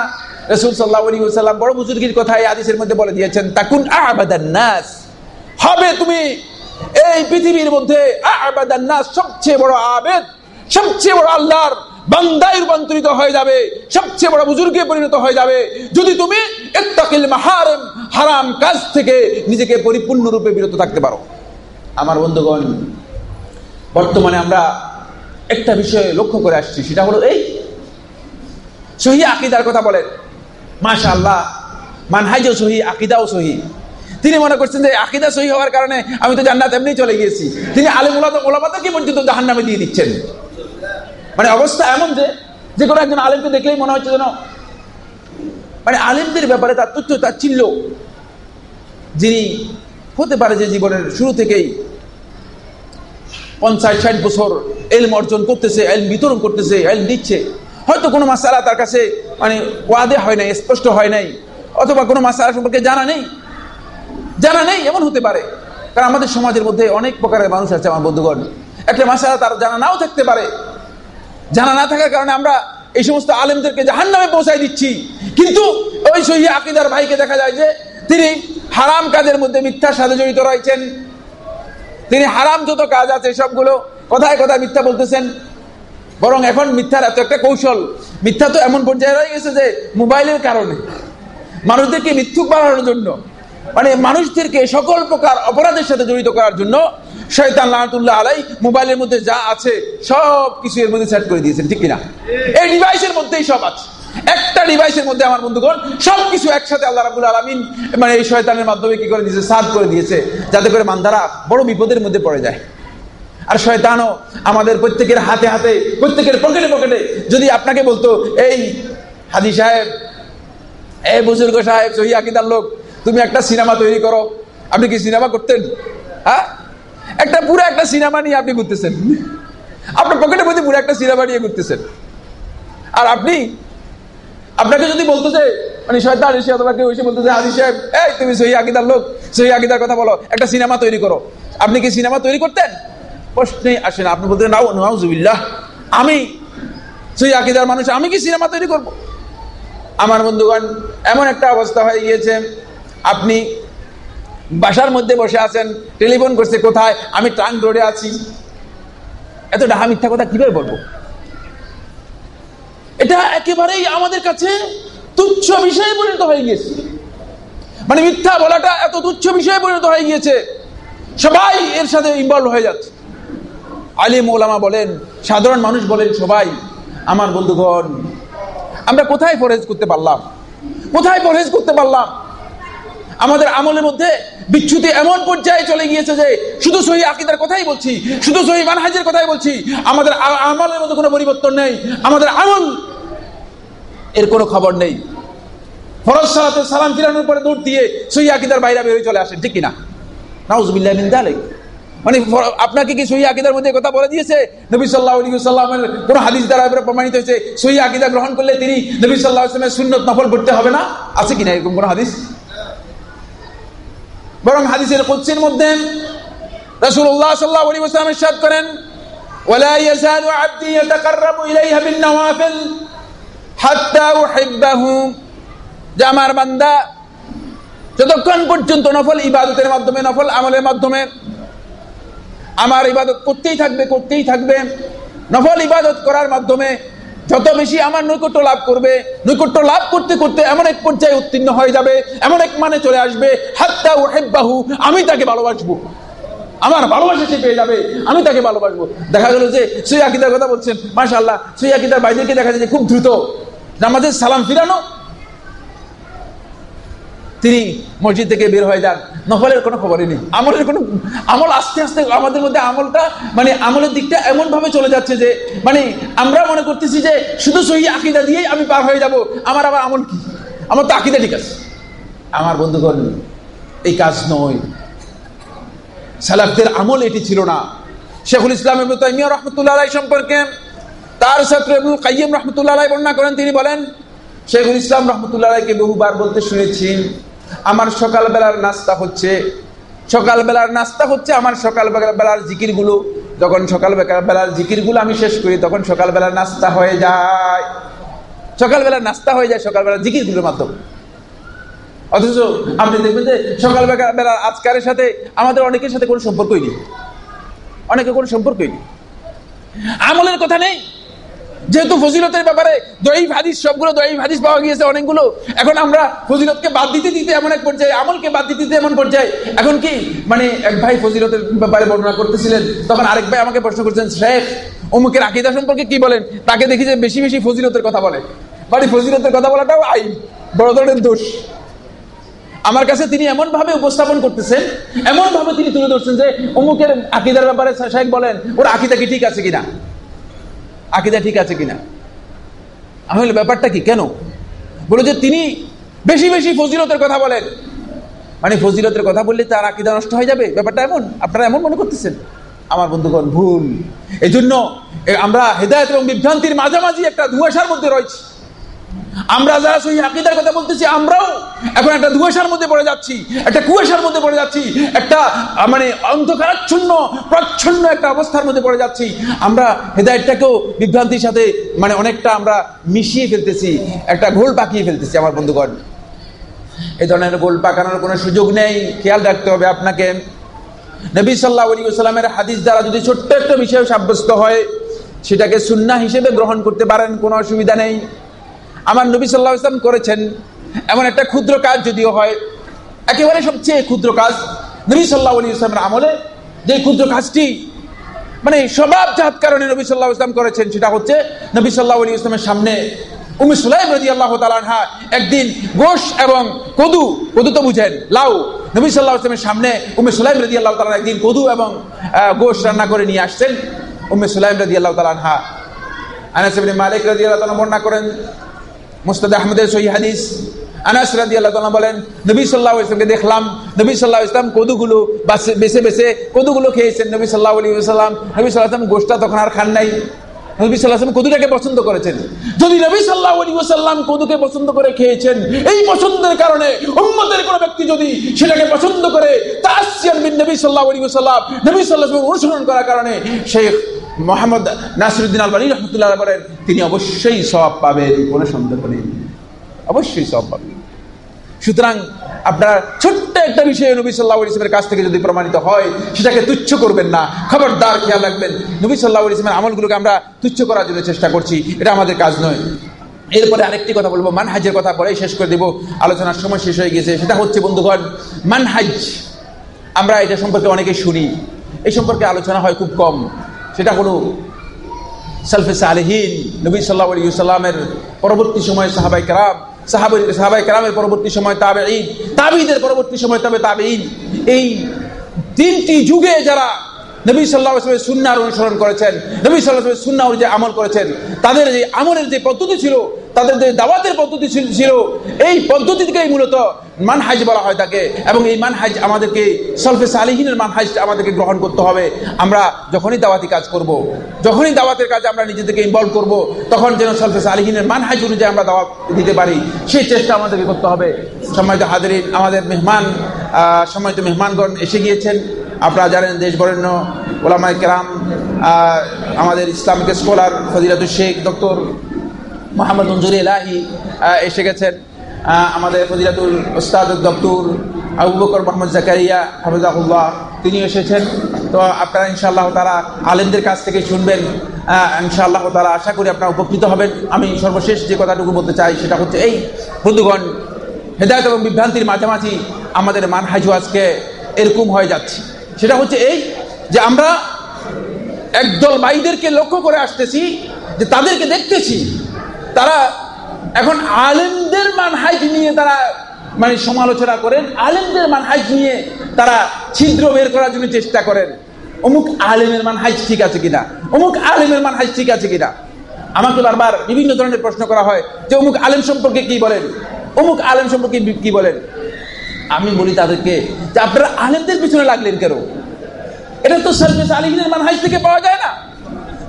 রসুল সাল্লাহ আলী সাল্লাম বড় বুজুর্গির কথা এই আদিসের মধ্যে বলে দিয়েছেন, তাকুন আবাদান নাস। হবে তুমি এই পৃথিবীর মধ্যে আবাদান নাস সবচেয়ে বড় আবেদ, সবচেয়ে বড় আল্লাহর বান্দায় রূপান্তরিত হয়ে যাবে, সবচেয়ে বড় বুজুর্গে পরিণত হয়ে যাবে। যদি তুমি ইত্তাকিল মাহারিম, হারাম কাজ থেকে নিজেকে পরিপূর্ণরূপে বিরত থাকতে পারো। আমার বন্ধুগণ, বর্তমানে আমরা একটা বিষয়ে লক্ষ্য করে আসছি, সেটা হলো এই সহি আকিদার কথা বলেন। মাশা আল্লাহ মানহাইজও সহি, আকিদাও সহি। তিনি মনে করছেন যে আকিদা সহি হওয়ার কারণে আমি তো জান্নাত এমনি চলে গিয়েছি। তিনি আলিম ওলামাদেরকে পর্যন্ত জাহান নামে দিয়ে দিচ্ছেন। মানে অবস্থা এমন যে যে কোনো একজন আলিমকে দেখলেই মনে হচ্ছে যেন মানে আলিমদের ব্যাপারে তার তুচ্ছ, তার চিল্ল যিনি হতে পারে যে জীবনের শুরু থেকেই পঞ্চাশ, ষাট বছর এলম অর্জন করতেছে, এলম বিতরণ করতেছে, এলম দিচ্ছে হয়তো কোনো মাসালা তার কাছে মানে ওয়াদে হয় নাই, স্পষ্ট হয় নাই, অথবা কোনো মাসালা সম্পর্কে জানা নেই। জানা নেই, এমন হতে পারে। কারণ আমাদের সমাজের মধ্যে অনেক প্রকারের মানুষ আছে আমার বন্ধুগণ। একটা মাসালা তার জানা নাও থাকতে পারে। জানা না থাকার কারণে আমরা এই সমস্ত আলেমদেরকে জাহান নামে পৌঁছাই দিচ্ছি। কিন্তু ওই সহি আকিদার ভাইকে দেখা যায় যে, তিনি হারাম কাজের মধ্যে মিথ্যার সাথে জড়িত রয়েছেন। তিনি হারাম যত কাজ আছে সবগুলো কথায় কথায় মিথ্যা বলতেছেন। বরং এখন মিথ্যার এত একটা কৌশল। মিথ্যা তো এমন পর্যায়ে রয়ে গেছে যে মোবাইলের কারণে। মানুষদেরকে মিথ্যুক বানানোর জন্য মানে মানুষদেরকে সকল প্রকার অপরাধের সাথে জড়িত করার জন্য শৈতান লাহতুল্লাহ আলাই মোবাইলের মধ্যে যা আছে, সব কিছু এর মধ্যে সেট করে দিয়েছেন, ঠিক কিনা? এই ডিভাইসের মধ্যেই সব আছে। একটা ডিভাইসের মধ্যে, আমার বন্ধুগণ সবকিছু একসাথে আল্লাহ রাবুল আলমিন মানে এই শয়তানের মাধ্যমে কি করে দিয়েছে? সার্ভ করে দিয়েছে, যাতে করে মান্দারা বড় বিপদের মধ্যে পড়ে যায়। আর শয়তানও আমাদের প্রত্যেকের হাতে হাতে, প্রত্যেকের পকেটে পকেটে যদি আপনাকে বলতো, এই হাজি সাহেব, এ বুজুর্গ সাহেব, সহি আকিদার লোক, তুমি একটা সিনেমা তৈরি করো। আপনি কি সিনেমা করতেন? হ্যাঁ? একটা পুরো একটা সিনেমা নিয়ে আপনি ঘুরতেছেন। আপনার পকেটের মধ্যে পুরো একটা সিনেমা নিয়ে ঘুরতেছেন। আর আপনি, আপনাকে যদি বলতো যে মানে শয়তান এসে অথবা কেউ এসে বলতো যে, হাজি সাহেব, এই তুমি সহি আকিদার লোক, সহি আকিদার কথা বলো, একটা সিনেমা তৈরি করো। আপনি কি সিনেমা তৈরি করতেন? প্রশ্নেই আসেন আপনি বলতেন নাও নাউজুবিল্লাহ আমি সহি আকিদার মানুষ, আমি কি সিনেমা তৈরি করব। আমার বন্ধুগণ, এমন একটা অবস্থা হয়ে গিয়েছে, আপনি বাসার মধ্যে বসে আছেন, টেলিফোন করছে, কোথায়? আমি ট্রাঙ্ক রোডে আছি। এত ডাহা মিথ্যা কথা কীভাবে বলব? এটা একেবারেই আমাদের কাছে তুচ্ছ বিষয়ে পরিণত হয়ে গিয়েছে। মানে মিথ্যা বলাটা এত তুচ্ছ বিষয়ে পরিণত হয়ে গিয়েছে, সবাই এর সাথে ইনভলভ হয়ে যাচ্ছে। আলিম ওলামা বলেন, সাধারণ মানুষ বলেন সবাই, আমার বন্ধুগণ, আমরা কোথায় পরহেজ করতে পারলাম? কোথায় পরহেজ করতে পারলাম? আমাদের আমলের মধ্যে বিচ্ছুতি এমন পর্যায়ে চলে গিয়েছে যে, শুধু সহি আকিদার কথাই বলছি, শুধু সহি মানহাজের কথাই বলছি, আমাদের আমলের মধ্যে কোনো পরিবর্তন নেই, আমাদের আমল এর কোনো খবর নেই। ফরজ সালাতে সালাম ফিরানোর পরে দৌড় দিয়ে সহি আকিদার বাইরে বেরিয়ে চলে আসেন, ঠিক কিনা? নাউজুবিল্লাহ মিন দালিক মানে আপনাকে কি সহি আকিদার মধ্যে কথা বলে দিয়েছে? নবী সাল্লাহ আলী সাল্লামের কোন হাদিস দ্বারা প্রমাণিত হয়েছে, সহি আকিদা গ্রহণ করলে তিনি নবী সাল্লাহ সুন্নত নফল করতে হবে না? আছে কিনা এরকম কোন হাদিস? বরং হাদিসের কুৎসির মধ্যে ইরশাদ করেন আমার বান্দা যতক্ষণ পর্যন্ত নফল ইবাদতের মাধ্যমে, নফল আমলের মাধ্যমে আমার ইবাদত করতেই থাকবে করতেই থাকবে। নফল ইবাদত করার মাধ্যমে যত বেশি আমার নৈকট্য লাভ করবে, নৈকট্য লাভ করতে করতে এমন এক পর্যায়ে উত্তীর্ণ হয়ে যাবে, এমন এক মানে চলে আসবে, হাত্তা ও হেব্বাহু আমি তাকে ভালোবাসবো। আমার ভালোবাসা সে পেয়ে যাবে, আমি তাকে ভালোবাসবো। দেখা গেল যে সুই আকিদার কথা বলছেন মাসা আল্লাহ সুই আকিদার বাইদেরকে দেখা যায় যে খুব দ্রুত নামাজের সালাম ফিরানো তিনি মসজিদ থেকে বের হয়ে যান। নফলের কোনো খবরই নেই। আমলের কোনো আমল আস্তে আস্তে আমাদের মধ্যে আমলটা মানে আমলের দিকটা এমন ভাবে চলে যাচ্ছে যে মানে আমরা মনে করতেছি যে শুধু সহি আকিদা দিয়েই আমি পার হয়ে যাব। আমার আবার আমল কি? আমার তো আকিদা ঠিক আছে। আমার বন্ধুগণ, এই কাজ নয়। সালাফদের আমল এটি ছিল না। শেখুল ইসলাম তাইমিয়া রহমতুল্লাহ সম্পর্কে তার ছাত্র ইবনুল কাইয়িম রহমতুল্লাহ বর্ণনা করেন। তিনি বলেন, শেখুল ইসলাম রহমতুল্লাহ আলাইকে বহুবার বলতে শুনেছি। আমার সকালবেলার নাস্তা হচ্ছে, সকালবেলার নাস্তা হচ্ছে আমার সকাল বেলার জিকিরগুলো। যখন সকাল বেলার জিকিরগুলো আমি শেষ করি, তখন সকালবেলার নাস্তা হয়ে যায়। সকালবেলার নাস্তা হয়ে যায় সকালবেলার জিকিরগুলোর মাধ্যমে। অথচ আপনি দেখবেন যে সকাল বেলা আজকারের সাথে আমাদের অনেকের সাথে কোনো সম্পর্কই নেই। অনেকের কোনো সম্পর্কই নেই। আমলের কথা নেই। যেহেতু ফজিলতের ব্যাপারে দৈব হাদিস, সবগুলো দৈব হাদিস পাওয়া গিয়েছে অনেকগুলো। এখন আমরা ফজিলতকে বাদ দিতে দিতে এমন এক পর্যায়ে, আমলকে বাদ দিতে দিতে এমন পর্যায়ে। এখন কি? মানে এক ভাই ফজিলতের ব্যাপারে বর্ণনা করতেছিলেন, তখন আরেক ভাই আমাকে প্রশ্ন করছেন, শেখ, অমুকের আকিদা সম্পর্কে কি বলেন? তাকে দেখি যে বেশি বেশি ফজিলতের কথা বলে। বাড়ি ফজিলতের কথা বলাটাও আইন, বড় ধরনের দোষ। আমার কাছে তিনি এমন ভাবে উপস্থাপন করতেছেন এমন ভাবে তিনি তুলে ধরছেন যে অমুকের আকিদার ব্যাপারে শেখ বলেন, ওর আকিদা কি ঠিক আছে কিনা? আকিদা ঠিক আছে কিনা? আমি বলি, ব্যাপারটা কি? কেন? বলে যে তিনি বেশি বেশি ফজিলতের কথা বলেন। মানে ফজিলতের কথা বললে তার আকিদা নষ্ট হয়ে যাবে? ব্যাপারটা এমন? আপনারা এমন মনে করতেছেন? আমার বন্ধুগণ, ভুল। এই জন্য আমরা হেদায়ত এবং বিভ্রান্তির মাঝামাঝি একটা ধুয়াশার মধ্যে রয়েছি। আমরা যারা সহি আকিদার কথা বলতেছি, আমরাও এখন একটা ধুয়াশার মধ্যে পড়ে যাচ্ছি, একটা কুয়াশার মধ্যে পড়ে যাচ্ছি, একটা মানে অন্ধকারাচ্ছন্ন, প্রচ্ছন্ন একটা অবস্থার মধ্যে পড়ে যাচ্ছি। আমরা হেদায়তটাকেও বিভ্রান্তির সাথে মানে অনেকটা আমরা মিশিয়ে ফেলতেছি, একটা ঘোল পাকিয়ে ফেলতেছি আমার বন্ধুগণ। এই ধরনের গোল পাকানোর কোনো সুযোগ নেই, খেয়াল রাখতে হবে আপনাকে। নবী সাল্লাহ হাদিস দ্বারা যদি ছোট্ট একটা বিষয় সাব্যস্ত হয়, সেটাকে সুন্না হিসেবে গ্রহণ করতে পারেন, কোনো অসুবিধা নেই। আমার নবী সাল্লাহ ইসলাম করেছেন, এমন একটা ক্ষুদ্র কাজ যদিও হয়, একেবারে সবচেয়ে ক্ষুদ্র কাজ নবী সাল্লাহ আলী ইসলামের আমলে যে ক্ষুদ্র কাজটি মানে স্বভাব জাহাত কারণে নবী সাল্লাহ ইসলাম করেছেন, সেটা হচ্ছে নবী সাল্লাহ আলী ইসলামের সামনে উমি সুলাইম রাজি আল্লাহ তালানহা একদিন গোশ এবং কদু কদু তো বুঝেন, লাউ, নবী সাল্লাহ ইসলামের সামনে উমি সুলাইম রাজি আল্লাহ তালান একদিন কদু এবং গোশ রান্না করে নিয়ে আসছেন উমি সুলাইম রাজি আল্লাহ তালানহা আনাস মালিক রাজি আল্লাহ বর্ণনা করেন মুস্তাদ আহমদের সহি হাদিস। আনাস রাদি আল্লাহ বলেন, নবী সাল্লাহ ইসলামকে দেখলাম, নবী সাল্লাহ ইসলাম কদুগুলো বেছে বেছে কদুগুলো খেয়েছেন নবী সাল্লাহ আলী সাল্লাম নবী সাল্লাহ ইসলাম গোষ্ঠটা তখন আর খান নাই। নবী সাল্লাহ কদুটাকে পছন্দ করেছেন। যদি নবী সাল্লাহ আলী সাল্লাম কদুকে পছন্দ করে খেয়েছেন, এই পছন্দের কারণে উম্মতের কোনো ব্যক্তি যদি সেটাকে পছন্দ করে তা বিন নবী সাল্লাহ আলী সাল্লাম নবী সাল্লাহ অনুসরণ করার কারণে শেখ মোহাম্মদ নাসিরুদ্দিন আলবানী রহমতুল্লাহ বলেন, তিনি অবশ্যই সব পাবেন, কোনো সন্দেহ নেই। অবশ্যই সব পাবেন। সুতরাং আপনার ছোট্ট একটা বিষয়ে নবী সাল্লাহ ইসলামের কাছ থেকে যদি প্রমাণিত হয়, সেটাকে তুচ্ছ করবেন না। খবরদার খেয়াল রাখবেন, নবী সাল্লাহ ইসলামের আমলগুলোকে আমরা তুচ্ছ করার জন্য চেষ্টা করছি, এটা আমাদের কাজ নয়। এরপরে আরেকটি কথা বলব, মানহাজের কথা পরেই শেষ করে দেব, আলোচনার সময় শেষ হয়ে গেছে। সেটা হচ্ছে, বন্ধুগণ, মানহাজ, আমরা এটা সম্পর্কে অনেকে শুনি। এই সম্পর্কে আলোচনা হয় খুব কম। সেটা হলো সালফে সালেহীন নবী সাল্লাহ সাল্লামের পরবর্তী সময় সাহাবাই কারাম সাহাবাই সাহাবাই কারামের পরবর্তী সময় তাবে ঈদ তাবিদের পরবর্তী সময় তবে তাবে ঈদ এই তিনটি যুগে যারা নবী সাল্লাহ সুন্নার অনুসরণ করেছেন, নবী সাল্লাহ সুন্না অনুযায়ী আমল করেছেন, তাদের যে আমলের যে পদ্ধতি ছিল, তাদের যে দাওয়াতের পদ্ধতি ছিল এই পদ্ধতিকেই মূলত মানহাজ বলা হয় তাকে এবং এই মানহাজ আমাদেরকে, সলফে সালিহিনের মানহাজ আমাদেরকে গ্রহণ করতে হবে আমরা যখনই দাওয়াতি কাজ করব। যখনই দাওয়াতের কাজে আমরা নিজেদেরকে ইনভলভ করব। তখন যেন সলফে সালিহিনের মানহাজ অনুযায়ী আমরা দাওয়াত দিতে পারি সেই চেষ্টা আমাদেরকে করতে হবে সম্মানিত হাজরিন, আমাদের মেহমান সম্মানিত মেহমানগণ এসে গিয়েছেন আপনারা জানেন দেশ বরেণ্য ওলামাই কেরাম আমাদের ইসলামিক স্কলার ফজিলাতুল শেখ ডক্টর মোহাম্মদ মঞ্জুর এলাহি এসে গেছেন। আমাদের ফজিলাতুল ওস্তাদ ডক্টর আবু বকর মোহাম্মদ জাকারিয়া, হাফিজাহুল্লাহ, তিনি এসেছেন। তো আপনারা ইনশাআল্লাহ তারা আলেমদের কাছ থেকে শুনবেন। ইনশাআল্লাহ তারা আশা করি আপনারা উপকৃত হবেন। আমি সর্বশেষ যে কথাটুকু বলতে চাই সেটা হচ্ছে এই, বন্ধুগণ, হেদায়ত এবং বিভ্রান্তির মাঝামাঝি আমাদের মানহাজু আজকে এরকম হয়ে যাচ্ছে। সেটা হচ্ছে এই যে আমরা একদল ভাইদেরকে লক্ষ্য করে আসতেছি, যে তাদেরকে দেখতেছি। তারা এখন আলেমদের মানহাজ নিয়ে তারা মানে সমালোচনা করেন, আলেমদের মানহাজ নিয়ে তারা ছিদ্র বের করার জন্য চেষ্টা করেন। অমুক আলেমের মানহাজ ঠিক আছে কিনা? অমুক আলেমের মানহাজ ঠিক আছে কিনা? আমাকে বারবার বিভিন্ন ধরনের প্রশ্ন করা হয়, যে অমুক আলেম সম্পর্কে কি বলেন? অমুক আলেম সম্পর্কে কি বলেন? আমি বলি তাদেরকে যে আপনারা আলেমদের পিছনে লাগলেন কেন? এটা তো সার্ভিস আলিমের মানহাজ থেকে পাওয়া যায় না।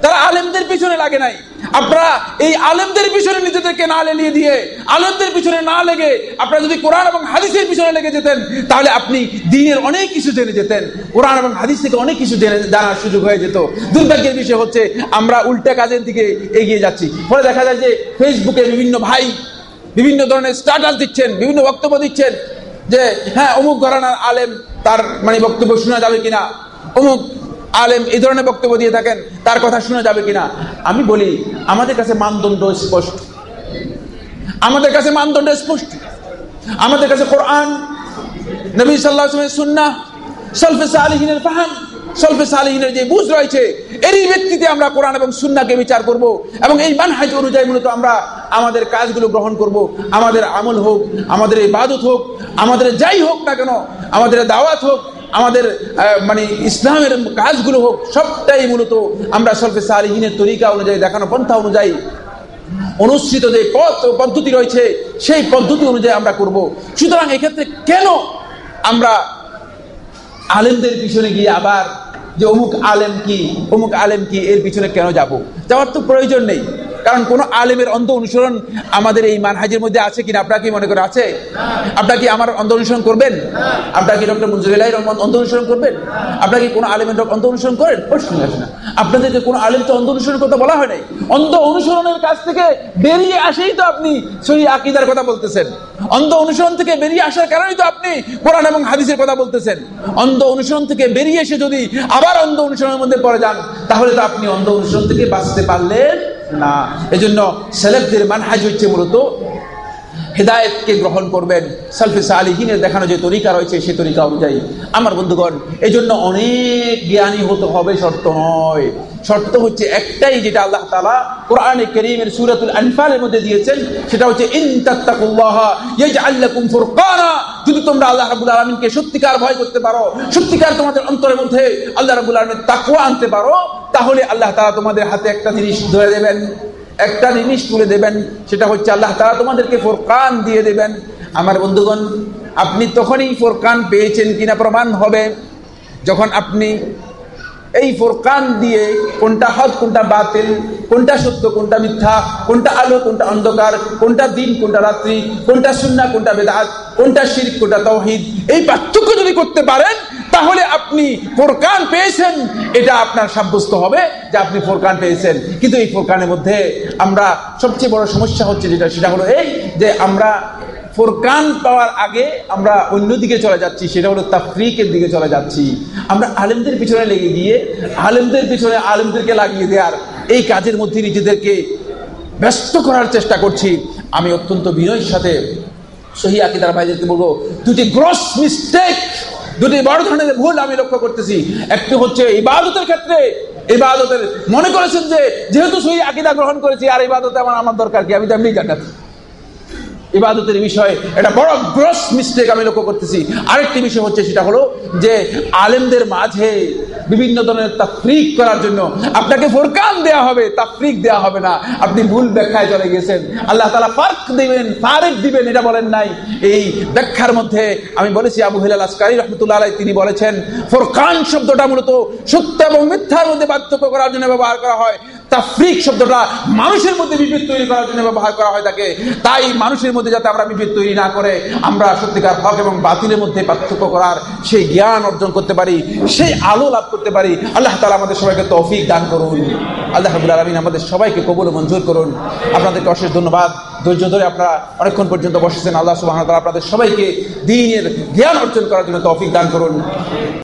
তারা আলেমদের পিছনে লাগে নাই। আপনারা এই আলেমদের পিছনে নিজেদেরকে না লেলিয়ে দিয়ে, আলেমদের পিছনে না লেগে আপনারা যদি কোরআন এবং হাদিসের পিছনে লেগে যেতেন, তাহলে আপনি দিনের অনেক কিছু জেনে যেতেন। কোরআন এবং হাদিস থেকে অনেক কিছু জেনে জানার সুযোগ হয়ে যেত। দুর্ভাগ্যের বিষয় হচ্ছে, আমরা উল্টা কাজের দিকে এগিয়ে যাচ্ছি। ফলে দেখা যায় যে ফেসবুকে বিভিন্ন ভাই বিভিন্ন ধরনের স্টার্টাস দিচ্ছেন, বিভিন্ন বক্তব্য দিচ্ছেন। যে হ্যাঁ অমুক ঘরানার আলেম তার মানে বক্তব্য শোনা যাবে কিনা? অমুক আলেম এই ধরনের বক্তব্য দিয়ে থাকেন, তার কথা শোনা যাবে কিনা? আমি বলি, আমাদের কাছে মানদণ্ড স্পষ্ট। আমাদের কাছে মানদণ্ড স্পষ্ট। আমাদের কাছে কোরআন, নবী সাল্লাহ সুন্না সলফে সাহিনের ফাহাম সলফে যে বুঝ রয়েছে, এরই ব্যক্তিতে আমরা কোরআন এবং সুন্নাকে বিচার করব এবং এই মানহাজ অনুযায়ী মূলত আমরা আমাদের কাজগুলো গ্রহণ করব। আমাদের আমল হোক, আমাদের ইবাদত হোক, আমাদের যাই হোক না কেন, আমাদের দাওয়াত হোক, আমাদের মানে ইসলামের কাজগুলো হোক, সবটাই মূলত আমরা সলফে সালিহিনের তরিকা অনুযায়ী, দেখানো পন্থা অনুযায়ী অনুসৃত যে পদ্ধতি রয়েছে, সেই পদ্ধতি অনুযায়ী আমরা করব। সুতরাং এক্ষেত্রে কেন আমরা আলেমদের পিছনে গিয়ে আবার যে অমুক আলেম কি, অমুক আলেম কি, এর পিছনে কেন যাব? যাওয়ার তো প্রয়োজন নেই। কারণ কোন আলেমের অন্ধ অনুসরণ আমাদের এই মানহাজের মধ্যে আছে কিনা? আপনারা কি মনে করে আছে? আপনারা কি আমার অন্ধ অনুসরণ করবেন? আপনারা কি ডক্টর মঞ্জুরিল্লাহ রহমান অন্ধ অনুসরণ করবেন? আপনার কি কোনো আলেমের অন্ধ অনুসরণ করেন? প্রশ্ন আসে না আপনাদেরকে কোনো আলেম তো অন্ধ অনুসরণ করতে বলা হয় নাই। অন্ধ অনুসরণের কাছ থেকে বেরিয়ে আসেই তো আপনি সহি আকিদার কথা বলতেছেন। অন্ধ অনুসরণ থেকে বেরিয়ে আসার কারণেই তো আপনি কোরআন এবং হাদিসের কথা বলতেছেন। অন্ধ অনুসরণ থেকে বেরিয়ে এসে যদি আবার অন্ধ অনুসরণের মধ্যে পড়ে যান, তাহলে তো আপনি অন্ধ অনুসরণ থেকে বাঁচতে পারলেন না। এজন্য সেলেফদের মানহাজ হচ্ছে মূলত হেদায়তকে গ্রহণ করবেন, সালফে সালিহিনের দেখানো যে তরিকা রয়েছে সে তরিকা অনুযায়ী। আমার বন্ধুগণ এই জন্য অনেক জ্ঞানী হতে হবে, শর্ত নয়। শর্ত হচ্ছে একটাই যেটা আল্লাহ তালা কোরআনে করিমের সুরাতুল আনফালের মধ্যে দিয়েছেন, সেটা হচ্ছে যদি তোমরা আল্লাহ রাব্বুল আলামিনকে সত্যিকার ভয় করতে পারো, সত্যিকার তোমাদের অন্তরের মধ্যে আল্লাহ রাব্বুল আলমের তাকওয়া আনতে পারো তাহলে আল্লাহ তাআলা তোমাদের হাতে একটা জিনিস ধরে দেবেন। একটা জিনিস তুলে দেবেন, সেটা হচ্ছে আল্লাহ তারা তোমাদেরকে ফোরকান দিয়ে দেবেন। আমার বন্ধুগণ, আপনি তখনই ফোরকান পেয়েছেন কিনা প্রমাণ হবে। যখন আপনি এই ফোরকান দিয়ে কোনটা হক, কোনটা বাতিল, কোনটা সত্য, কোনটা মিথ্যা, কোনটা আলো, কোনটা অন্ধকার, কোনটা দিন, কোনটা রাত্রি, কোনটা সুন্না কোনটা বেদাত, কোনটা শির কোনটা তৌহিদ এই পার্থক্য যদি করতে পারেন তাহলে আপনি ফোরকান পেয়েছেন। এটা আপনার সাব্যস্ত হবে যে আপনি ফোরকান পেয়েছেন। কিন্তু এই ফোরকানের মধ্যে আমরা সবচেয়ে বড় সমস্যা হচ্ছে যেটা, সেটা হলো এই যে আমরা ফোরকান পাওয়ার আগে আমরা অন্যদিকে চলে যাচ্ছি, সেটা হলো তাফরিকের দিকে চলে যাচ্ছি। আমরা আলেমদের পিছনে লেগে গিয়ে, আলেমদের পিছনে আলেমদেরকে লাগিয়ে দেওয়ার এই কাজের মধ্যে নিজেদেরকে ব্যস্ত করার চেষ্টা করছি। আমি অত্যন্ত বিনয়ের সাথে সহি আকিদার ভাইদেরকে বলব, দুটি গ্রস মিস্টেক দুটি বড় ধরনের ভুল আমি লক্ষ্য করতেছি। একটি হচ্ছে ইবাদতের ক্ষেত্রে, ইবাদতের মনে করেছেন যে যেহেতু সেই আকিদা গ্রহণ করেছি, আর ইবাদতে আমার আমার দরকার কি? আমি তো এমনি জানাচ্ছি ইবাদতের বিষয়ে এটা বড় গ্রস মিস্টেক আমি লক্ষ্য করতেছি। আরেকটি বিষয় হচ্ছে সেটা হলো যে আলেমদের মাঝে বিভিন্ন ধরনের তাফরিক করার জন্য আপনাকে ফোরকান দেয়া হবে, তাফরিক দেয়া হবে না। আপনি ভুল ব্যাখ্যায় চলে গেছেন। আল্লাহ তালা ফার্ক দিবেন, ফারেক দিবেন, এটা বলেন নাই। এই ব্যাখ্যার মধ্যে আমি বলেছি, আবু হিলাল আসকারি রহমতুল্লাহ আলাই তিনি বলেছেন, ফোরকান শব্দটা মূলত সত্য এবং মিথ্যার মধ্যে পার্থক্য করার জন্য ব্যবহার করা হয়। তাফরিক শব্দটা মানুষের মধ্যে বিভেদ তৈরি করার জন্য ব্যবহার করা হয় থাকে তাই মানুষের মধ্যে যাতে আমরা বিভেদ তৈরি না করে, আমরা সত্যিকার হক এবং বাতিলের মধ্যে পার্থক্য করার সেই জ্ঞান অর্জন করতে পারি, সেই আলো লাভ করতে পারি। আল্লাহ তালা আমাদের সবাইকে তৌফিক দান করুন। আল্লাহ রাবুল আলমিন আমাদের সবাইকে কবুল মঞ্জুর করুন। আপনাদেরকে অশেষ ধন্যবাদ। ধৈর্য ধরে আপনারা অনেকক্ষণ পর্যন্ত বসেছেন। আল্লাহ সুবাহ আপনাদের সবাইকে দিনের জ্ঞান অর্জন করার জন্য তৌফিক দান করুন।